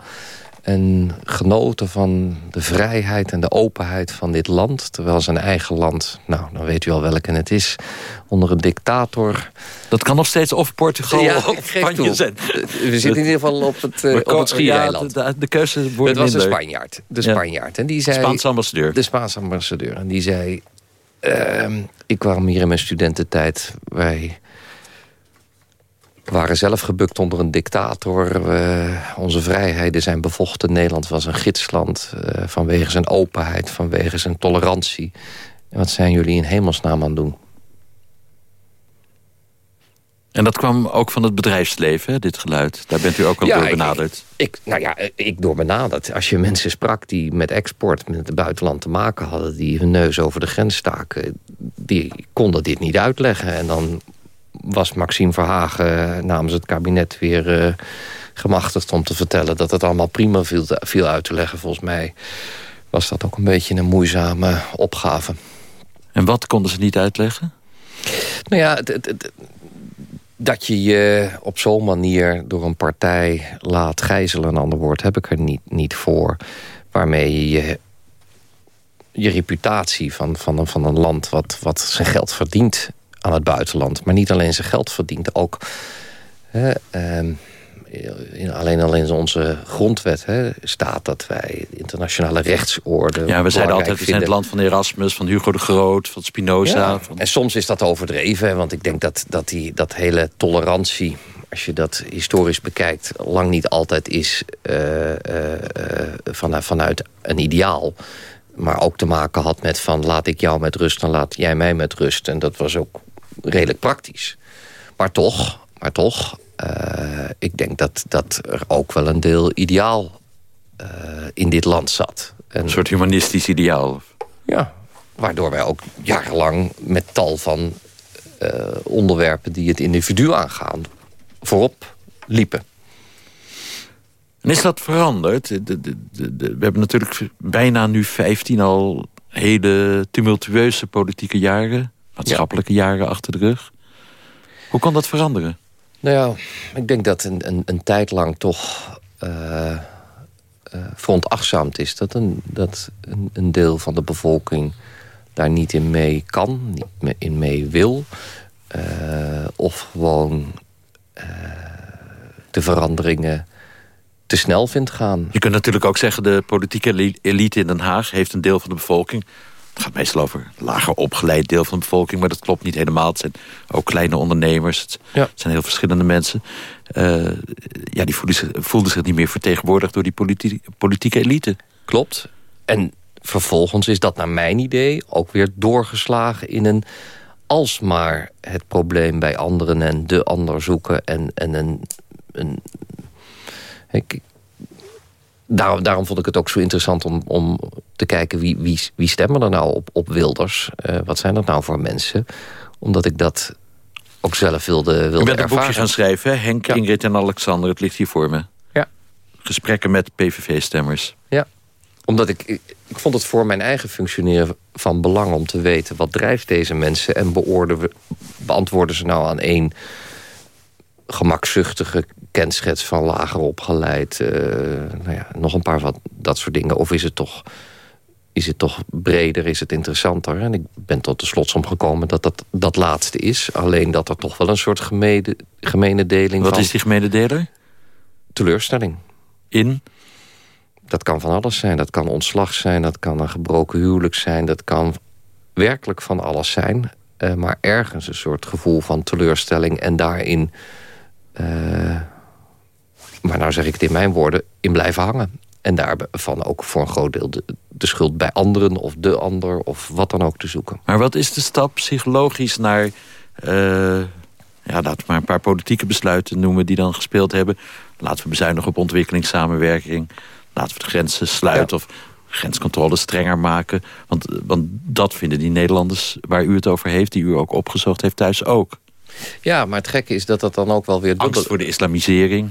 en genoten van de vrijheid en de openheid van dit land. Terwijl zijn eigen land, nou, dan weet u al welke het is... onder een dictator...
Dat kan nog steeds of Portugal ja, of Spanje zijn.
We zitten in ieder geval op het, uh, op het schiereiland.
Ja, de, de, keuze wordt
Het was de Spanjaard. De Spanjaard. En die zei,
Spaanse ambassadeur.
De Spaanse ambassadeur. En die zei... Uh, ik kwam hier in mijn studententijd... Wij we waren zelf gebukt onder een dictator. onze vrijheden zijn bevochten. Nederland was een gidsland uh, vanwege zijn openheid, vanwege zijn tolerantie. En wat zijn jullie in hemelsnaam aan het doen?
En dat kwam ook van het bedrijfsleven, dit geluid. Daar bent u ook al door benaderd.
Ik, ik, nou ja, ik door benaderd. Als je mensen sprak die met export, met het buitenland te maken hadden... die hun neus over de grens staken, die konden dit niet uitleggen. En dan was Maxime Verhagen namens het kabinet weer uh, gemachtigd om te vertellen... dat het allemaal prima viel, viel uit te leggen. Volgens mij was dat ook een beetje een moeizame opgave.
En wat konden ze niet uitleggen?
Nou ja, dat je je op zo'n manier door een partij laat gijzelen... een ander woord heb ik er niet, niet voor... waarmee je je reputatie van, van, een, van een land wat, wat zijn geld verdient aan het buitenland. Maar niet alleen zijn geld verdient, ook... Hè, ehm, in, alleen al in onze grondwet hè, staat dat wij internationale rechtsorde...
Ja, we zeiden altijd, we zijn het land van Erasmus, van Hugo de Groot, van Spinoza.
En soms is dat overdreven, want ik denk dat, dat die, dat hele tolerantie... als je dat historisch bekijkt, lang niet altijd is uh, uh, vanuit, vanuit een ideaal maar ook te maken had met van laat ik jou met rust... dan laat jij mij met rust. En dat was ook redelijk praktisch. Maar toch, maar toch uh, ik denk dat, dat er ook wel een deel ideaal uh, in dit land zat.
En, een soort humanistisch ideaal?
Ja, waardoor wij ook jarenlang met tal van uh, onderwerpen... die het individu aangaan, voorop liepen.
En is dat veranderd? De, de, de, we hebben natuurlijk bijna nu 15 al hele tumultueuze politieke jaren maatschappelijke jaren achter de rug. Hoe kan dat veranderen?
Nou ja, ik denk dat een, een, een tijd lang toch uh, uh, veronachtzaamd is. Dat, een, dat een, een, deel van de bevolking daar niet in mee kan, niet in mee wil. Uh, of gewoon de veranderingen te snel vindt gaan.
Je kunt natuurlijk ook zeggen... de politieke elite in Den Haag heeft een deel van de bevolking... Het gaat meestal over lager opgeleid deel van de bevolking... maar dat klopt niet helemaal. Het zijn ook kleine ondernemers. Het zijn heel verschillende mensen. Uh, ja, die voelden zich, voelden zich niet meer vertegenwoordigd... door die politieke elite.
Klopt. En vervolgens is dat naar mijn idee ook weer doorgeslagen in een... alsmaar het probleem bij anderen en de ander zoeken... en, en een, een ik, daarom, daarom vond ik het ook zo interessant om, om te kijken... wie, wie, wie stemmen er nou op, op Wilders? Uh, wat zijn dat nou voor mensen? Omdat ik dat ook zelf wilde, wilde ervaren. Je
bent een boekje gaan schrijven, Henk, Ingrid en Alexander. Het ligt hier voor me.
Ja.
Gesprekken met PVV-stemmers.
Ja, omdat ik, ik, ik, vond het voor mijn eigen functioneren van belang om te weten... wat drijft deze mensen en beantwoorden ze nou aan één gemakzuchtige kenschets van lager opgeleid. Uh, nou ja, nog een paar van dat soort dingen. Of is het toch is het toch breder, is het interessanter. En ik ben tot de slotsom gekomen dat dat dat laatste is. Alleen dat er toch wel een soort gemene, gemene deling
Wat is die gemene deler?
Teleurstelling.
In?
Dat kan van alles zijn. Dat kan ontslag zijn, dat kan een gebroken huwelijk zijn... dat kan werkelijk van alles zijn. Uh, maar ergens een soort gevoel van teleurstelling... en daarin... Uh, maar nou zeg ik het in mijn woorden, in blijven hangen. en daarvan ook voor een groot deel de, de, schuld bij anderen of de ander of wat dan ook te zoeken.
Maar wat is de stap psychologisch naar, uh, ja, laten we maar een paar politieke besluiten noemen die dan gespeeld hebben. Laten we bezuinigen op ontwikkelingssamenwerking. Laten we de grenzen sluiten of grenscontrole strenger maken. Want, want dat vinden die Nederlanders waar u het over heeft, die u ook opgezocht heeft thuis ook.
Ja, maar het gekke is dat dat dan ook wel weer...
Angst voor de islamisering.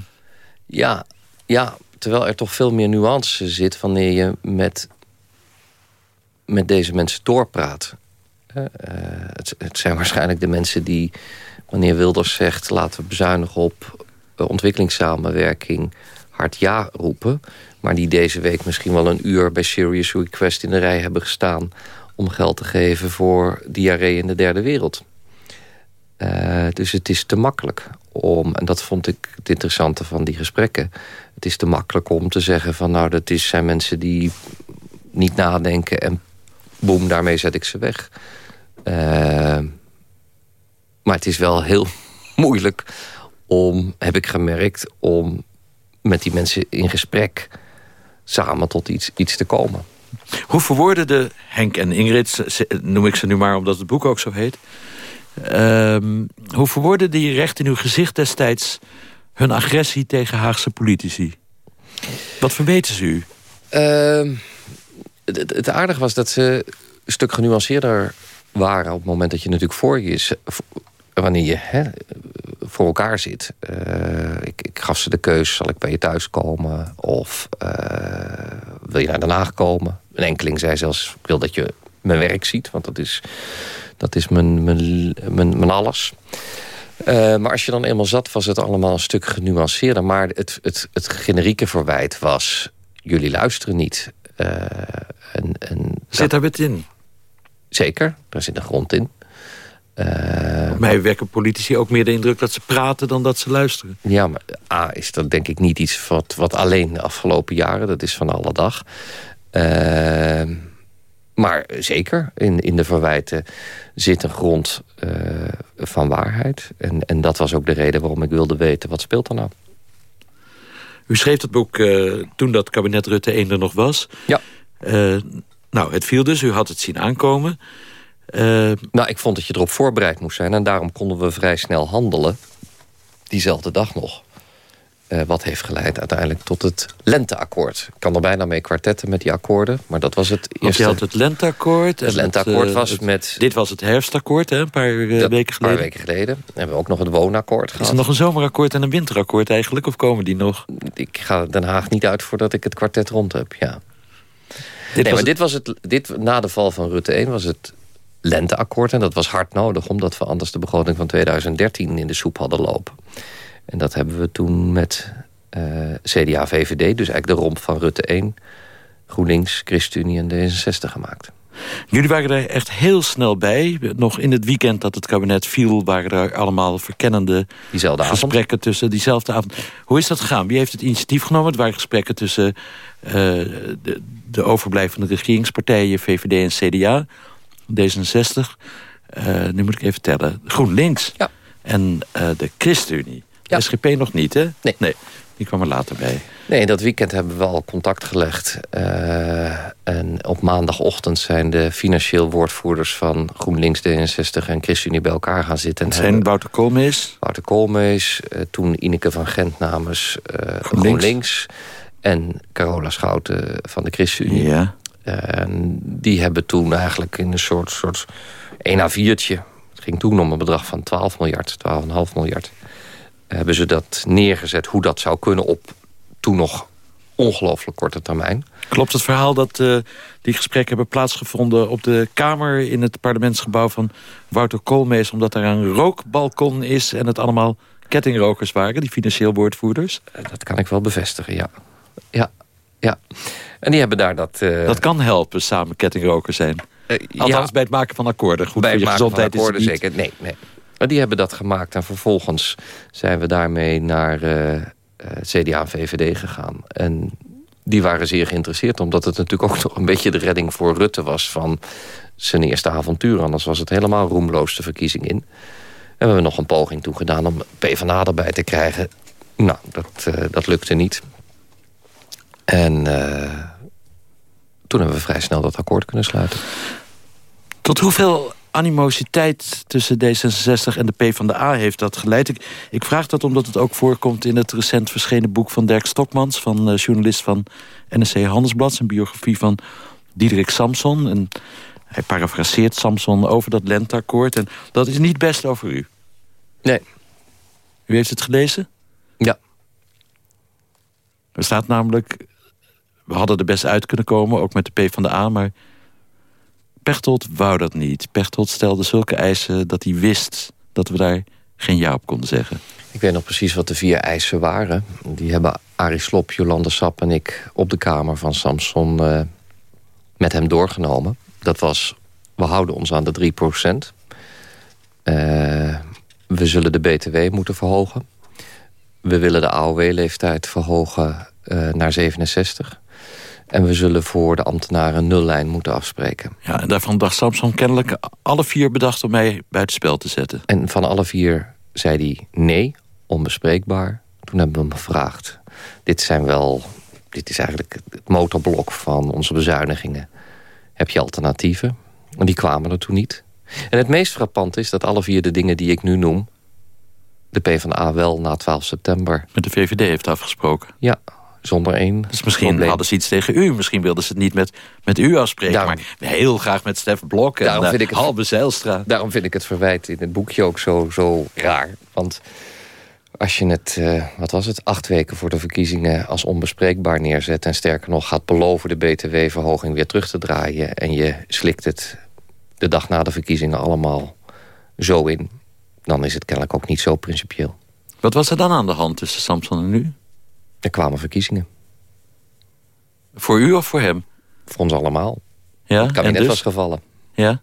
Ja, ja, terwijl er toch veel meer nuance zit... wanneer je met, met deze mensen doorpraat. Uh, het, het, zijn waarschijnlijk de mensen die... wanneer Wilders zegt... laten we bezuinigen op ontwikkelingssamenwerking... hard ja roepen... maar die deze week misschien wel een uur... bij Serious Request in de rij hebben gestaan... om geld te geven voor diarree in de derde wereld. Uh, dus het is te makkelijk om, en dat vond ik het interessante van die gesprekken... het is te makkelijk om te zeggen van nou, dat is, zijn mensen die niet nadenken... en boem, daarmee zet ik ze weg. Uh, maar het is wel heel [LAUGHS] moeilijk om, heb ik gemerkt... om met die mensen in gesprek samen tot iets, iets te komen.
Hoe verwoorden de Henk en Ingrid, noem ik ze nu maar omdat het boek ook zo heet... Um, hoe verwoorden die recht in uw gezicht destijds... hun agressie tegen Haagse politici? Wat verweten ze u?
Uh, het, het aardige was dat ze een stuk genuanceerder waren... op het moment dat je natuurlijk voor je... wanneer je hè, voor elkaar zit. Uh, ik, ik, gaf ze de keus, zal ik bij je thuis komen? Of uh, wil je naar Den Haag komen? Een enkeling zei zelfs, ik wil dat je mijn werk ziet. Want dat is dat is mijn, mijn, mijn, mijn alles. Uh, maar als je dan eenmaal zat, was het allemaal een stuk genuanceerder. Maar het, het, het generieke verwijt was... jullie luisteren niet. Uh, en, en
zit daar wat in?
Zeker, daar zit een grond in.
Uh, mij wekken politici ook meer de indruk dat ze praten dan dat ze luisteren.
Ja, maar A is dat denk ik niet iets wat, wat alleen de afgelopen jaren... dat is van alle dag. Uh, maar zeker, in, in de verwijten zit een grond uh, van waarheid. En, en dat was ook de reden waarom ik wilde weten, wat speelt er nou?
U schreef dat boek uh, toen dat kabinet Rutte 1 er nog was.
Ja.
Uh, nou, het viel dus, u had het zien aankomen.
nou, ik vond dat je erop voorbereid moest zijn. En daarom konden we vrij snel handelen. Diezelfde dag nog. Uh, wat heeft geleid uiteindelijk tot het lenteakkoord. Ik kan er bijna mee kwartetten met die akkoorden. Maar dat was het eerste...
Want je had het lenteakkoord.
Het lenteakkoord het, uh, was
het,
met...
Dit was het herfstakkoord, hè, een paar uh,
dat,
weken geleden.
Een paar weken geleden. Dan hebben we ook nog het woonakkoord gehad.
Is er nog een zomerakkoord en een winterakkoord eigenlijk? Of komen die nog?
Ik ga Den Haag niet uit voordat ik het kwartet rond heb, ja. Dit nee, maar dit was het, dit, na de val van Rutte 1 was het lenteakkoord. En dat was hard nodig, omdat we anders de begroting van 2013 in de soep hadden lopen. En dat hebben we toen met uh, CDA, VVD, dus eigenlijk de romp van Rutte 1... GroenLinks, ChristenUnie en D66 gemaakt.
Jullie waren er echt heel snel bij. Nog in het weekend dat het kabinet viel... waren er allemaal verkennende
diezelfde
gesprekken
avond.
tussen diezelfde avond. Hoe is dat gegaan? Wie heeft het initiatief genomen? Het waren gesprekken tussen uh, de, de, overblijvende regeringspartijen... VVD en CDA, D66. Uh, nu moet ik even tellen. GroenLinks
ja.
en de ChristenUnie. Ja. SGP nog niet, hè?
Nee.
nee. Die kwam er later bij.
Nee, dat weekend hebben we al contact gelegd. Uh, en op maandagochtend zijn de financieel woordvoerders van GroenLinks, D66 en ChristenUnie bij elkaar gaan zitten.
Het zijn Wouter Koolmees?
Wouter Koolmees, uh, toen Ineke van Gent namens uh, GroenLinks. GroenLinks. En Carola Schouten van de ChristenUnie.
Ja.
En die hebben toen eigenlijk in een soort, soort 1 A4'tje... Het ging toen om een bedrag van 12 miljard, 12,5 miljard hebben ze dat neergezet hoe dat zou kunnen op toen nog ongelooflijk korte termijn.
Klopt het verhaal dat uh, die gesprekken hebben plaatsgevonden... op de kamer in het parlementsgebouw van Wouter Koolmees... omdat er een rookbalkon is en het allemaal kettingrokers waren... die financieel woordvoerders?
Dat kan ik wel bevestigen, ja. Ja, ja. En die hebben daar dat... Uh...
Dat kan helpen, samen kettingrokers zijn. Uh, Althans, ja, bij het maken van akkoorden. Goed
bij
voor je gezondheid
van akkoorden,
is het
zeker. Nee, nee. Maar die hebben dat gemaakt en vervolgens zijn we daarmee naar uh, uh, CDA VVD gegaan. En die waren zeer geïnteresseerd, omdat het natuurlijk ook [LAUGHS] nog een beetje de redding voor Rutte was van zijn eerste avontuur. Anders was het helemaal roemloos de verkiezing in. En we hebben nog een poging toen gedaan om PvdA erbij te krijgen. Nou, dat, uh, dat lukte niet. En toen hebben we vrij snel dat akkoord kunnen sluiten.
Tot hoeveel animositeit tussen D66 en de PvdA heeft dat geleid. Ik, ik vraag dat omdat het ook voorkomt in het recent verschenen boek van Dirk Stokmans... van uh, journalist van NSC Handelsblad, zijn biografie van Diederik Samson. En hij parafraseert Samson over dat lenteakkoord. En dat is niet best over u.
Nee.
U heeft het gelezen?
Ja.
Er staat namelijk... We hadden er best uit kunnen komen, ook met de PvdA, maar Pechtold wou dat niet. Pechtold stelde zulke eisen dat hij wist dat we daar geen ja op konden zeggen.
Ik weet nog precies wat de vier eisen waren. Die hebben Arie Slop, Jolande Sap en ik op de kamer van Samson uh, met hem doorgenomen. Dat was, we houden ons aan de 3 procent. Uh, we zullen de BTW moeten verhogen. We willen de AOW-leeftijd verhogen uh, naar 67. En we zullen voor de ambtenaren een nullijn moeten afspreken.
Ja, en daarvan dacht Samson kennelijk alle vier bedacht om mij buitenspel te zetten.
En van alle vier zei hij nee, onbespreekbaar. Toen hebben we hem gevraagd. Dit zijn wel, dit is eigenlijk het motorblok van onze bezuinigingen. Heb je alternatieven? En die kwamen er toen niet. En het meest frappant is dat alle vier de dingen die ik nu noem... de PvdA wel na 12 september...
Met de VVD heeft afgesproken?
Ja, zonder één
Dus misschien hadden ze iets tegen u. Misschien wilden ze het niet met, met u afspreken. maar heel graag met Stef Blok en daarom vind ik het, Halbe Zijlstra.
Daarom vind ik het verwijt in het boekje ook zo, zo raar. Want als je het, uh, wat was het, acht weken voor de verkiezingen... als onbespreekbaar neerzet en sterker nog gaat beloven... de btw-verhoging weer terug te draaien... en je slikt het de dag na de verkiezingen allemaal zo in... dan is het kennelijk ook niet zo principieel.
Wat was er dan aan de hand tussen Samson en u?
Er kwamen verkiezingen.
Voor u of voor hem?
Voor ons allemaal.
Ja,
het kabinet
dus?
was gevallen.
Ja?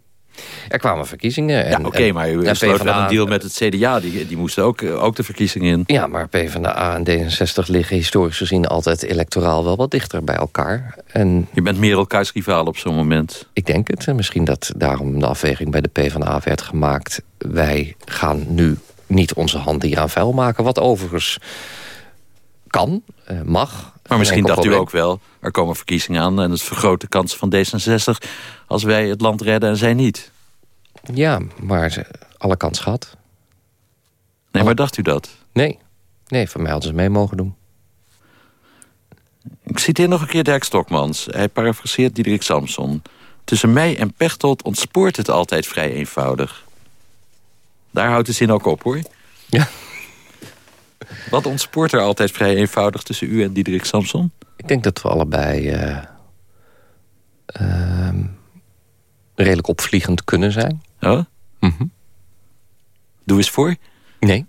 Er kwamen verkiezingen.
En, ja, oké, maar u en sloot wel een deal met het CDA. Die, die moesten ook, ook de verkiezingen in.
Ja, maar PvdA en D66 liggen historisch gezien altijd electoraal wel wat dichter bij elkaar. En
Je bent meer elkaars rivaal op zo'n moment.
Ik denk het. En misschien dat daarom de afweging bij de PvdA werd gemaakt. Wij gaan nu niet onze handen hier aan vuil maken. Wat overigens kan, uh, mag.
Maar misschien dacht probleem. u ook wel, er komen verkiezingen aan... en het vergroot de kansen van D66 als wij het land redden en zij niet.
Ja, maar ze, alle kans gehad.
Nee, alle... maar dacht u dat?
Nee. Nee, van mij hadden ze mee mogen doen.
Ik citeer nog een keer Dirk Stokmans. Hij parafraseert Diederik Samson. Tussen mij en Pechtold ontspoort het altijd vrij eenvoudig. Daar houdt de zin ook op, hoor.
Ja.
Wat ontspoort er altijd vrij eenvoudig tussen u en Diederik Samson?
Ik denk dat we allebei uh, uh, redelijk opvliegend kunnen zijn.
Oh?
Mm -hmm.
Doe eens voor.
Nee.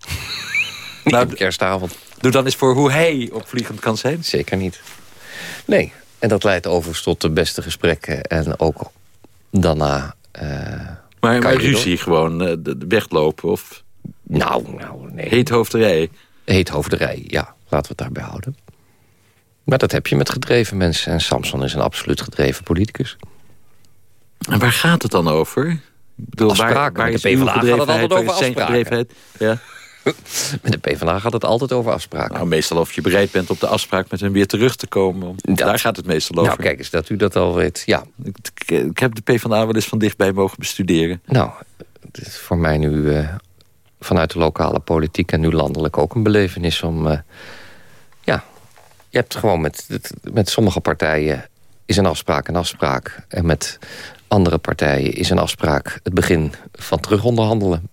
[LAUGHS] nou, [LAUGHS] kerstavond.
Doe dan eens voor hoe hij opvliegend kan zijn.
Zeker niet. Nee, en dat leidt overigens tot de beste gesprekken. En ook daarna... Uh,
maar, maar ruzie gewoon, de, de weglopen of...
Nou, nou, nee.
Heethoofderij.
Heethoofderij, ja. Laten we het daarbij houden. Maar dat heb je met gedreven mensen. En Samson is een absoluut gedreven politicus.
En waar gaat het dan over? Ik bedoel,
afspraken.
Waar, waar
met de PvdA gaat het altijd over afspraken.
Ja. [LAUGHS]
Met de PvdA gaat het altijd over afspraken.
Nou, meestal of je bereid bent op de afspraak met hem weer terug te komen. Dat, Daar gaat het meestal over.
Nou, kijk eens, dat u dat al weet. Ja.
Ik, ik heb de PvdA wel eens van dichtbij mogen bestuderen.
Nou, het is voor mij nu uh, vanuit de lokale politiek en nu landelijk ook een belevenis om... Uh, ja, je hebt gewoon met, met sommige partijen is een afspraak een afspraak. En met andere partijen is een afspraak het begin van terugonderhandelen.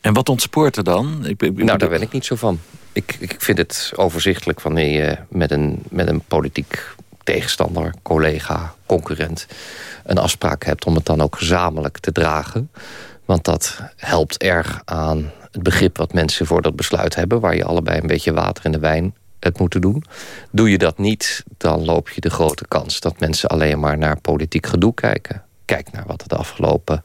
En wat ontspoort er dan?
Ik, ik, nou, daar ben ik niet zo van. Ik, ik vind het overzichtelijk wanneer je met een, met een politiek tegenstander, collega, concurrent... een afspraak hebt om het dan ook gezamenlijk te dragen. Want dat helpt erg aan het begrip wat mensen voor dat besluit hebben... waar je allebei een beetje water in de wijn het moeten doen. Doe je dat niet, dan loop je de grote kans... dat mensen alleen maar naar politiek gedoe kijken. Kijk naar wat er de afgelopen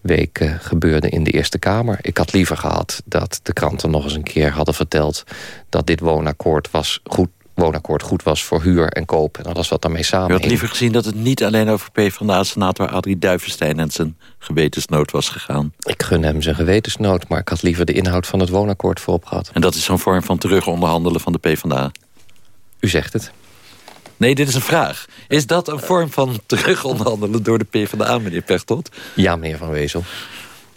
weken gebeurde in de Eerste Kamer. Ik had liever gehad dat de kranten nog eens een keer hadden verteld... dat dit woonakkoord, was goed, woonakkoord goed was voor huur en koop... en alles wat daarmee samen.
Je had liever gezien dat het niet alleen over PvdA-senator Adrie Duivenstein... en zijn gewetensnood was gegaan.
Ik gun hem zijn gewetensnood, maar ik had liever de inhoud van het woonakkoord voorop gehad.
En dat is zo'n vorm van terugonderhandelen van de PvdA?
U zegt het.
Nee, dit is een vraag. Is dat een vorm van terugonderhandelen door de PvdA, meneer Pechtold?
Ja, meneer Van Wezel.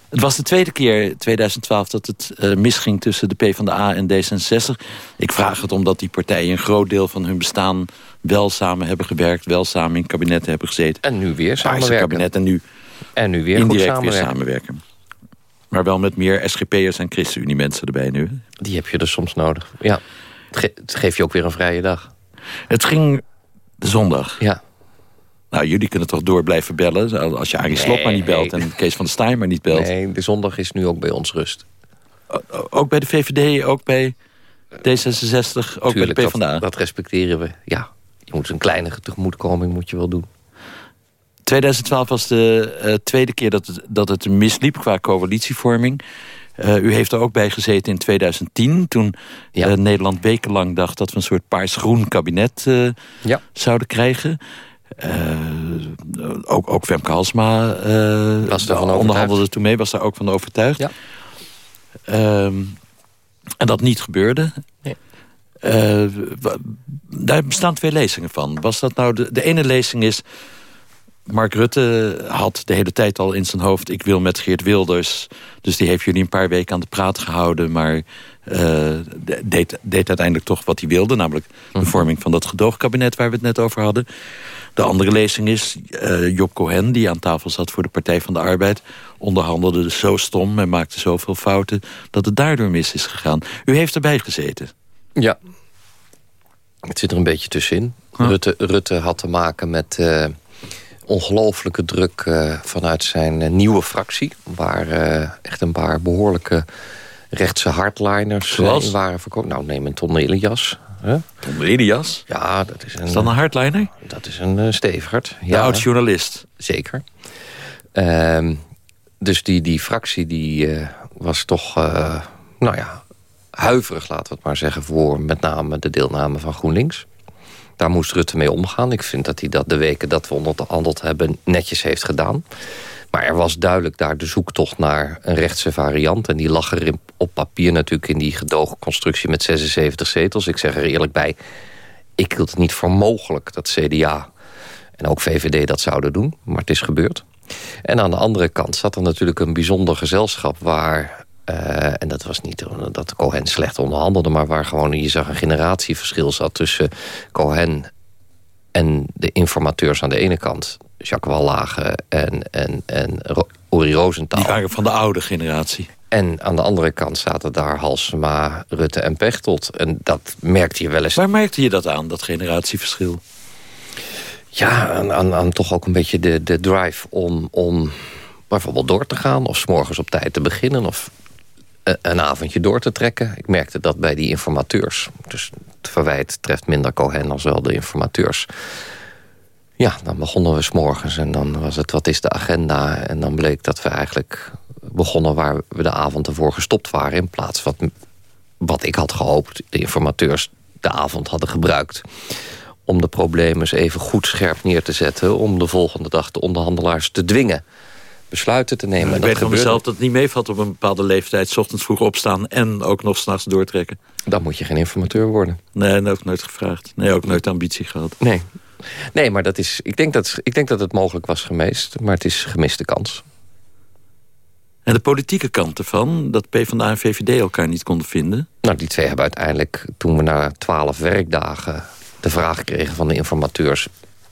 Het was de tweede keer, 2012, dat het uh, misging tussen de PvdA en D66. Ik vraag het omdat die partijen een groot deel van hun bestaan... wel samen hebben gewerkt, wel samen in kabinetten hebben gezeten.
En nu weer samenwerken.
kabinet en nu,
en nu weer
indirect
samenwerken.
weer samenwerken. Maar wel met meer SGP'ers en ChristenUnie mensen erbij nu.
Die heb je dus soms nodig. Ja, het, ge het geeft je ook weer een vrije dag.
Het ging de zondag.
Ja.
Nou, jullie kunnen toch door blijven bellen... als je Arie nee, Slot maar niet belt en Kees van der Staaij maar niet belt.
Nee, de zondag is nu ook bij ons rust.
Ook bij de VVD, ook bij D66, ook
Tuurlijk,
bij de PvdA?
Dat, dat respecteren we, ja. Je moet een kleine tegemoetkoming moet je wel doen.
2012 was de uh, tweede keer dat het, dat het misliep qua coalitievorming. Uh, u heeft er ook bij gezeten in 2010... toen ja. uh, Nederland wekenlang dacht dat we een soort paars-groen kabinet
ja.
zouden krijgen. Ook, ook Femke Halsma
was daarvan
onderhandelde toen mee, was daar ook van overtuigd.
Ja.
Um, en dat niet gebeurde.
Nee.
daar bestaan twee lezingen van. Was dat nou de, de ene lezing is... Mark Rutte had de hele tijd al in zijn hoofd... ik wil met Geert Wilders. Dus die heeft jullie een paar weken aan de praat gehouden... maar deed, deed uiteindelijk toch wat hij wilde. Namelijk de vorming van dat gedoogkabinet waar we het net over hadden. De andere lezing is uh, Job Cohen, die aan tafel zat voor de Partij van de Arbeid... onderhandelde dus zo stom en maakte zoveel fouten... dat het daardoor mis is gegaan. U heeft erbij gezeten.
Ja, het zit er een beetje tussenin. Huh? Rutte, Rutte had te maken met... Uh ongelooflijke druk uh, vanuit zijn nieuwe fractie... waar echt een paar behoorlijke rechtse hardliners in waren verkocht. Nou, neem een Ton Elias. Huh?
Ton Elias?
Ja, dat is een...
Is dat een hardliner?
Dat is een uh, stevigerd.
De
ja,
oud-journalist?
Zeker. Uh, dus die, die fractie die uh, was toch, nou ja, huiverig, laten we het maar zeggen... voor met name de deelname van GroenLinks. Daar moest Rutte mee omgaan. Ik vind dat hij dat de weken dat we onderhandeld hebben netjes heeft gedaan. Maar er was duidelijk daar de zoektocht naar een rechtse variant. En die lag er in, op papier natuurlijk in die gedoogconstructie met 76 zetels. Ik zeg er eerlijk bij, ik hield het niet voor mogelijk dat CDA en ook VVD dat zouden doen. Maar het is gebeurd. En aan de andere kant zat er natuurlijk een bijzonder gezelschap... waar uh, en dat was niet dat Cohen slecht onderhandelde... maar waar gewoon je zag een generatieverschil zat tussen Cohen en de informateurs aan de ene kant... Jacques Wallage en, en, en Uri Rosenthal.
Die waren van de oude generatie.
En aan de andere kant zaten daar Halsema, Rutte en Pechtold. En dat merkte je wel eens.
Waar merkte je dat aan, dat generatieverschil?
Ja, aan, aan, aan toch ook een beetje de, de drive om, om bijvoorbeeld door te gaan... of s morgens op tijd te beginnen... of een avondje door te trekken. Ik merkte dat bij die informateurs. Dus het verwijt treft minder Cohen als wel de informateurs. Ja, dan begonnen we s'morgens en dan was het wat is de agenda. En dan bleek dat we eigenlijk begonnen waar we de avond ervoor gestopt waren. In plaats van wat, wat ik had gehoopt, de informateurs de avond hadden gebruikt om de problemen eens even goed scherp neer te zetten... om de volgende dag de onderhandelaars te dwingen besluiten te nemen.
Ja, ik
dat
weet van mezelf dat het niet meevalt op een bepaalde leeftijd... S ochtends vroeg opstaan en ook nog s'nachts doortrekken.
Dan moet je geen informateur worden.
Nee, en ook nooit gevraagd. Nee, ook nooit ambitie gehad.
Nee, nee maar dat is, ik, denk dat, ik denk dat het mogelijk was geweest. Maar het is gemiste kans.
En de politieke kant ervan, dat PvdA en VVD elkaar niet konden vinden?
Nou, die twee hebben uiteindelijk, toen we na twaalf werkdagen... de vraag kregen van de informateurs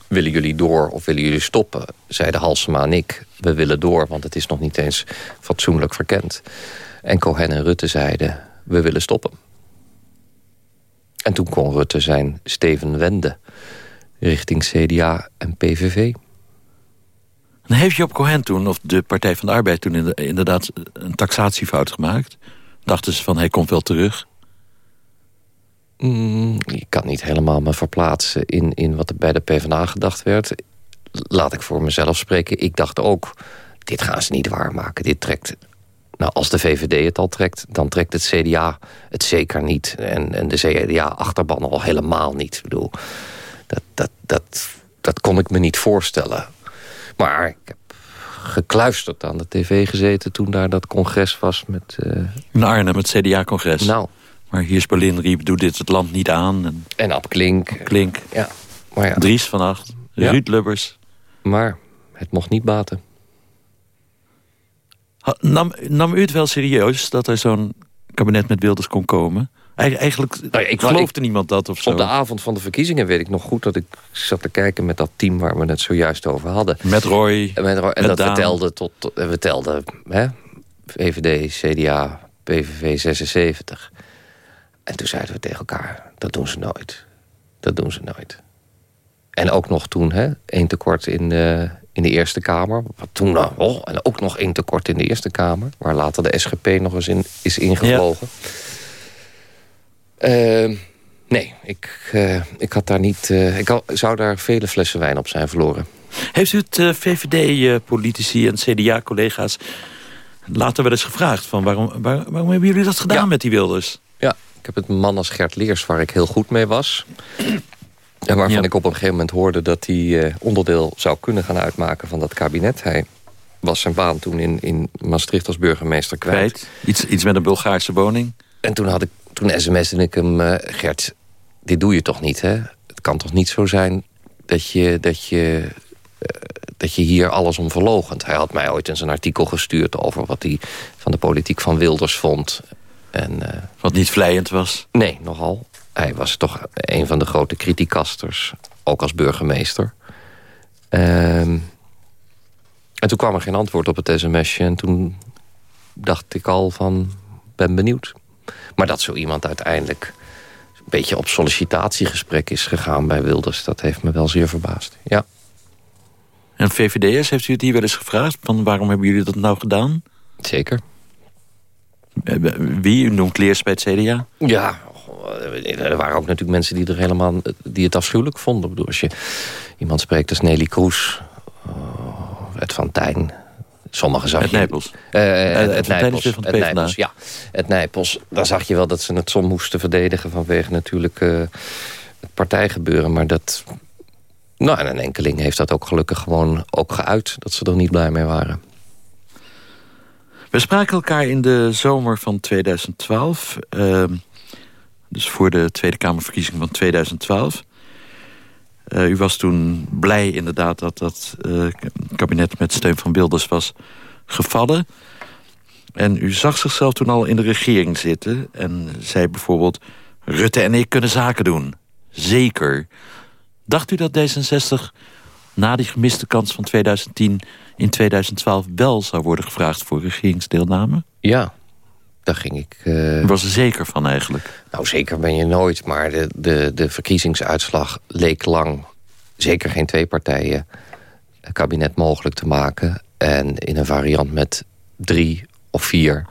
willen jullie door of willen jullie stoppen? Zeiden Halsema en ik, we willen door, want het is nog niet eens fatsoenlijk verkend. En Cohen en Rutte zeiden, we willen stoppen. En toen kon Rutte zijn steven wenden richting CDA en PVV.
En heeft Job Cohen toen, of de Partij van de Arbeid... toen inderdaad een taxatiefout gemaakt? Dachten ze van, hij komt wel terug?
Mm, ik kan niet helemaal me verplaatsen in, in wat er bij de PvdA gedacht werd. Laat ik voor mezelf spreken. Ik dacht ook, dit gaan ze niet waarmaken. Dit trekt... Nou, als de VVD het al trekt, dan trekt het CDA het zeker niet. En, en de CDA-achterban al helemaal niet. Ik bedoel, dat, dat, dat, dat kon ik me niet voorstellen. Maar ik heb gekluisterd aan de tv gezeten... toen daar dat congres was met... Uh...
In Arnhem, het CDA-congres.
Nou,
Maar Hiers Berlin riep, doe dit het land niet aan. En,
en Ab Klink.
Klink.
Ja. Maar ja.
Dries van Acht.
Ja.
Ruud Lubbers.
Maar het mocht niet baten.
Ha- Nam, nam u het wel serieus dat er zo'n kabinet met Wilders kon komen? Eigen- Eigenlijk
Nou ja, ik-
geloofde niemand dat of zo.
Op de avond van de verkiezingen weet ik nog goed dat ik zat te kijken met dat team waar we het zojuist over hadden.
Met Roy.
En, met Roy- en
met
dat vertelde tot, we telden hè, VVD, CDA, PVV 76. En toen zeiden we tegen elkaar, dat doen ze nooit. Dat doen ze nooit. En ook nog toen, hè, één tekort in de, in de Eerste Kamer. Wat toen nou, oh, en ook nog één tekort in de Eerste Kamer. Waar later de SGP nog eens in is ingevlogen. Ehm, nee, ik, eh, ik had daar niet... eh, ik had- zou daar vele flessen wijn op zijn verloren.
Heeft u het VVD-politici en CDA-collega's later wel eens gevraagd... Van waarom, waar- waarom hebben jullie dat gedaan met die Wilders?
Ja, ik heb het man als Gert Leers waar ik heel goed mee was. En waarvan
Ja.
ik op een gegeven moment hoorde dat hij eh, onderdeel zou kunnen gaan uitmaken van dat kabinet. Hij was zijn baan toen in, in Maastricht als burgemeester kwijt.
Kwijt. Iets, iets met een Bulgaarse woning.
En toen, had ik, toen sms'de ik hem, eh, Gert, dit doe je toch niet, hè? Het kan toch niet zo zijn dat je, dat je, eh, dat je hier alles om verlogent. Hij had mij ooit eens een artikel gestuurd over wat hij van de politiek van Wilders vond. En,
Wat niet vlijend was.
Nee, nogal. Hij was toch een van de grote criticasters, ook als burgemeester. Ehm, en toen kwam er geen antwoord op het sms'je. En toen dacht ik al van, ben benieuwd. Maar dat zo iemand uiteindelijk een beetje op sollicitatiegesprek is gegaan bij Wilders... dat heeft me wel zeer verbaasd, ja.
En VVD'ers, heeft u het hier wel eens gevraagd? Van waarom hebben jullie dat nou gedaan?
Zeker.
Eh, Wie? U noemt Leers bij het CDA?
Ja, er waren ook natuurlijk mensen die, er helemaal, die het afschuwelijk vonden. Ik bedoel, als je iemand spreekt als Nelly Kroes, uh, Ed van Tijn... Sommigen zag
Het
je...
Nijpels.
Eh, het, Nijpels. Het
PvdA.
Nijpels, ja. Het Nijpels. Daar zag je wel dat ze het som moesten verdedigen... vanwege natuurlijk eh, het partijgebeuren. Maar dat... Nou, en een enkeling heeft dat ook gelukkig gewoon ook geuit... dat ze er niet blij mee waren.
We spraken elkaar in de zomer van 2012. ehm, dus voor de Tweede Kamerverkiezing van 2012. Eh, u was toen blij inderdaad dat dat eh, kabinet met steun van Wilders was gevallen. En u zag zichzelf toen al in de regering zitten. En zei bijvoorbeeld, Rutte en ik kunnen zaken doen. Zeker. Dacht u dat D66 na die gemiste kans van 2010 in 2012 wel zou worden gevraagd voor regeringsdeelname?
Ja, daar ging ik... eh,
U was er zeker van eigenlijk.
Nou, zeker ben je nooit, maar de, de, de verkiezingsuitslag leek lang... zeker geen twee partijen kabinet mogelijk te maken. En in een variant met drie of vier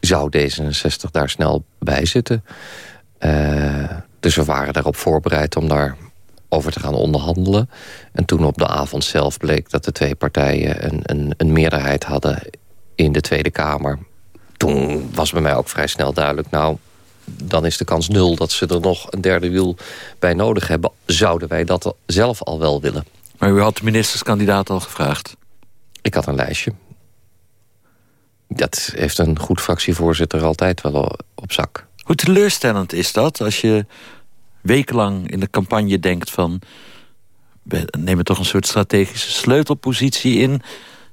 zou D66 daar snel bij zitten. Eh, dus we waren daarop voorbereid om daar over te gaan onderhandelen. En toen op de avond zelf bleek dat de twee partijen een, een, een meerderheid hadden in de Tweede Kamer. Toen was bij mij ook vrij snel duidelijk... nou, dan is de kans nul dat ze er nog een derde wiel bij nodig hebben. Zouden wij dat zelf al wel willen?
Maar u had de ministerskandidaat al gevraagd?
Ik had een lijstje. Dat heeft een goed fractievoorzitter altijd wel op zak.
Hoe teleurstellend is dat als je wekenlang in de campagne denkt van... we nemen toch een soort strategische sleutelpositie in...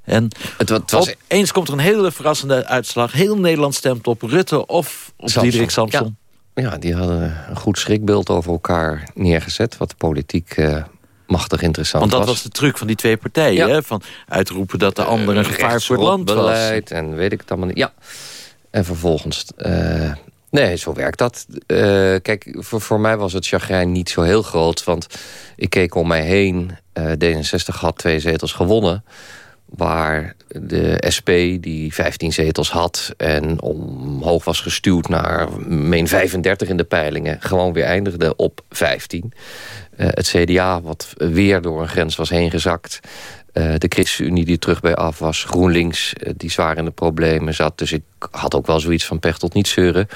En
het, het was...
opeens komt er een hele verrassende uitslag. Heel Nederland stemt op Rutte of op
Samson.
Diederik Samson.
Ja. ja, die hadden een goed schrikbeeld over elkaar neergezet... wat politiek eh, machtig interessant
Want dat
was.
was de truc van die twee partijen.
Ja.
Hè? Van uitroepen dat de ander een gevaar voor het land was.
en weet ik het allemaal niet. Ja. En vervolgens... eh, nee, zo werkt dat. Eh, kijk, voor, voor mij was het chagrijn niet zo heel groot. Want ik keek om mij heen. Eh, D66 had twee zetels gewonnen. Waar de SP, die 15 zetels had... en omhoog was gestuurd naar min 35 in de peilingen... gewoon weer eindigde op 15. Uh, het CDA, wat weer door een grens was heen gezakt... Uh, de ChristenUnie die terug bij af was. GroenLinks, uh, die zwaar in de problemen zat. Dus ik had ook wel zoiets van pech tot niet zeuren.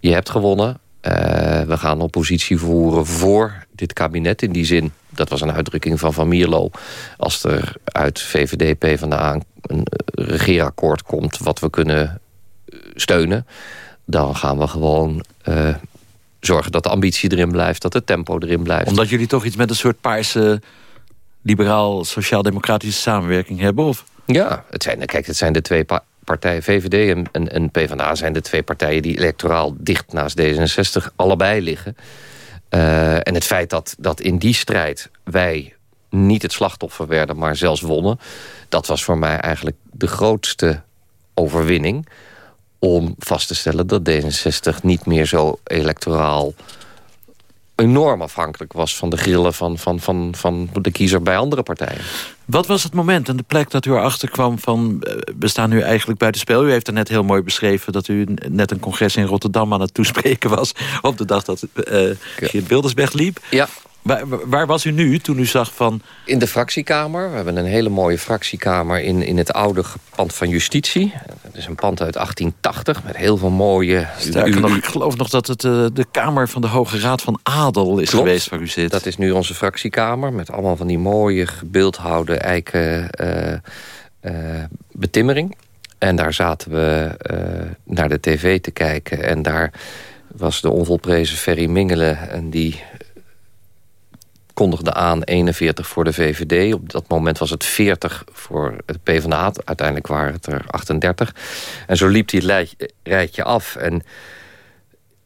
Je hebt gewonnen. We gaan oppositie voeren voor dit kabinet. In die zin, dat was een uitdrukking van Van Mierlo. Als er uit VVD, PvdA een regeerakkoord komt... wat we kunnen steunen... dan gaan we gewoon eh, zorgen dat de ambitie erin blijft, dat het tempo erin blijft.
Omdat jullie toch iets met een soort paarse liberaal-sociaal-democratische samenwerking hebben? Of?
Ja, het zijn, kijk, het zijn de twee partijen, VVD en, en, en PvdA... zijn de twee partijen die electoraal dicht naast D66 allebei liggen. Uh, en het feit dat, dat in die strijd wij niet het slachtoffer werden... maar zelfs wonnen, dat was voor mij eigenlijk de grootste overwinning... om vast te stellen dat D66 niet meer zo electoraal enorm afhankelijk was van de grillen van, van, van, van de kiezer bij andere partijen.
Wat was het moment en de plek dat u erachter kwam van... Eh, we staan nu eigenlijk buitenspel. U heeft er net heel mooi beschreven dat u net een congres in Rotterdam aan het toespreken was... op de dag dat uh, Geert Bildersberg liep.
Ja.
Waar, waar, was u nu toen u zag van...
In de fractiekamer. We hebben een hele mooie fractiekamer in, in het oude pand van justitie. Het is een pand uit 1880 met heel veel mooie...
Sterker nog, ik geloof nog dat het uh, de kamer van de Hoge Raad van Adel is
Klopt.
geweest waar u zit.
Dat is nu onze fractiekamer met allemaal van die mooie gebeeldhouwde eiken uh, uh, betimmering. En daar zaten we naar de tv te kijken en daar was de onvolprezen Ferry Mingelen en die kondigde aan 41 voor de VVD. Op dat moment was het 40 voor het PvdA. Uiteindelijk waren het er 38. En zo liep die rijtje af. En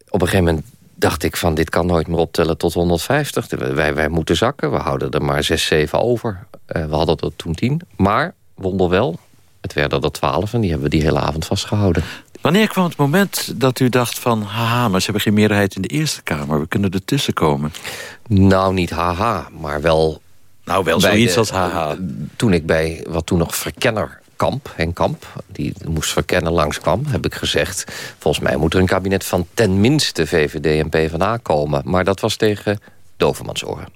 op een gegeven moment dacht ik van... dit kan nooit meer optellen tot 150. Wij, wij moeten zakken. We houden er maar 6, 7 over. Uh, we hadden er toen 10. Maar, wonder wel, het werden er 12 en die hebben we die hele avond vastgehouden.
Wanneer kwam het moment dat u dacht van... haha, maar ze hebben geen meerderheid in de Eerste Kamer. We kunnen ertussen komen.
Nou, niet haha, maar wel...
Nou, wel zoiets de, als haha.
Toen ik bij wat toen nog verkennerkamp, Henk Kamp... die moest verkennen langskwam, heb ik gezegd... volgens mij moet er een kabinet van ten minste VVD en PvdA komen. Maar dat was tegen Dovermansoren.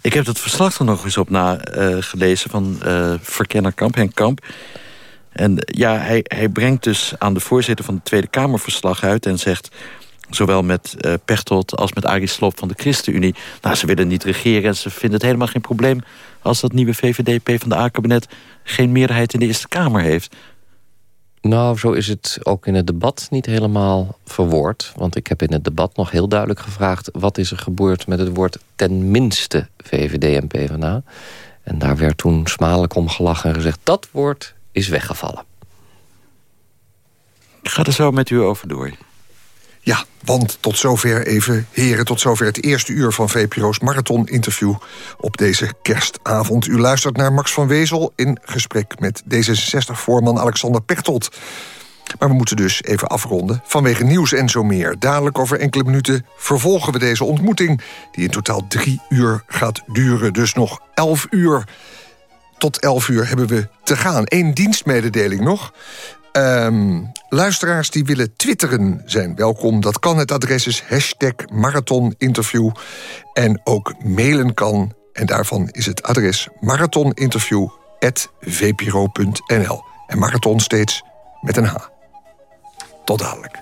Ik heb het verslag er nog eens op nagelezen uh, van uh, verkennerkamp, Henk Kamp... En ja, hij, hij brengt dus aan de voorzitter van de Tweede Kamer verslag uit... en zegt, zowel met uh, Pechtold als met Arie Slob van de ChristenUnie... nou, ze willen niet regeren en ze vinden het helemaal geen probleem... als dat nieuwe VVD-PvdA-kabinet geen meerderheid in de Eerste Kamer heeft.
Nou, zo is het ook in het debat niet helemaal verwoord. Want ik heb in het debat nog heel duidelijk gevraagd... wat is er gebeurd met het woord ten minste VVD en PvdA? En daar werd toen smalelijk om gelachen en gezegd... dat woord is weggevallen.
Ik ga er zo met u over door.
Ja, want tot zover even, heren, tot zover het eerste uur van VPRO's marathon-interview op deze kerstavond. U luistert naar Max van Wezel in gesprek met D66-voorman Alexander Pechtold. Maar we moeten dus even afronden vanwege nieuws en zo meer. Dadelijk over enkele minuten vervolgen we deze ontmoeting... die in totaal drie uur gaat duren, dus nog elf uur tot 11 uur hebben we te gaan. Eén dienstmededeling nog. Um, luisteraars die willen twitteren zijn welkom. Dat kan. Het adres is hashtag marathoninterview. En ook mailen kan. En daarvan is het adres marathoninterview.vpro.nl. En marathon steeds met een H. Tot dadelijk.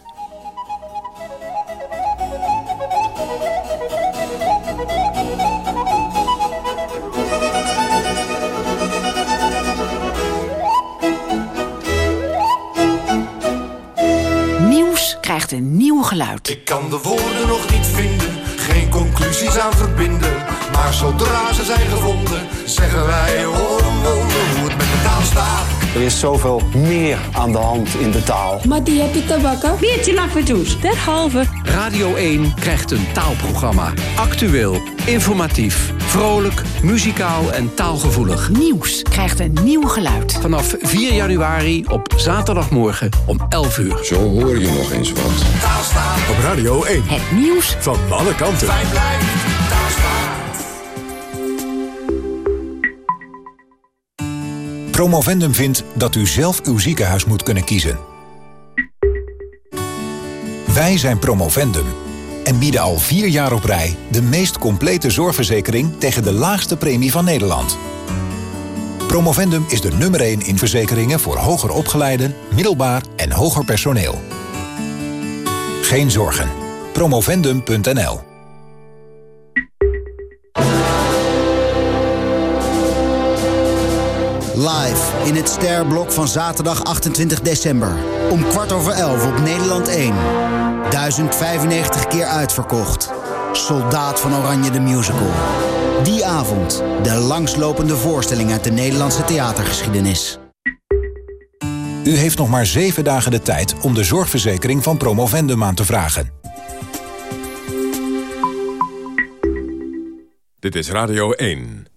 Krijgt een nieuw geluid.
Ik kan de woorden nog niet vinden, geen conclusies aan verbinden. Maar zodra ze zijn gevonden, zeggen wij hoor een wonder hoe het met de taal staat.
Er is zoveel meer aan de hand in de taal.
Mattia Pitabakka.
Biertje lakvertoes.
Derhalve. Radio 1 krijgt een taalprogramma. Actueel, informatief, vrolijk, muzikaal en taalgevoelig.
Nieuws krijgt een nieuw geluid.
Vanaf 4 januari op zaterdagmorgen om 11 uur.
Zo hoor je nog eens wat. Op Radio 1.
Het nieuws
van alle kanten.
Promovendum vindt dat u zelf uw ziekenhuis moet kunnen kiezen. Wij zijn Promovendum en bieden al vier jaar op rij... de meest complete zorgverzekering tegen de laagste premie van Nederland. Promovendum is de nummer 1 in verzekeringen voor hoger opgeleiden, middelbaar en hoger personeel. Geen zorgen. Promovendum.nl
Live in het Sterblok van zaterdag 28 december. Om kwart over elf op Nederland 1. 1095 keer uitverkocht. Soldaat van Oranje de Musical. Die avond de langslopende voorstelling uit de Nederlandse theatergeschiedenis.
U heeft nog maar zeven dagen de tijd om de zorgverzekering van Promovendum aan te vragen.
Dit is Radio 1.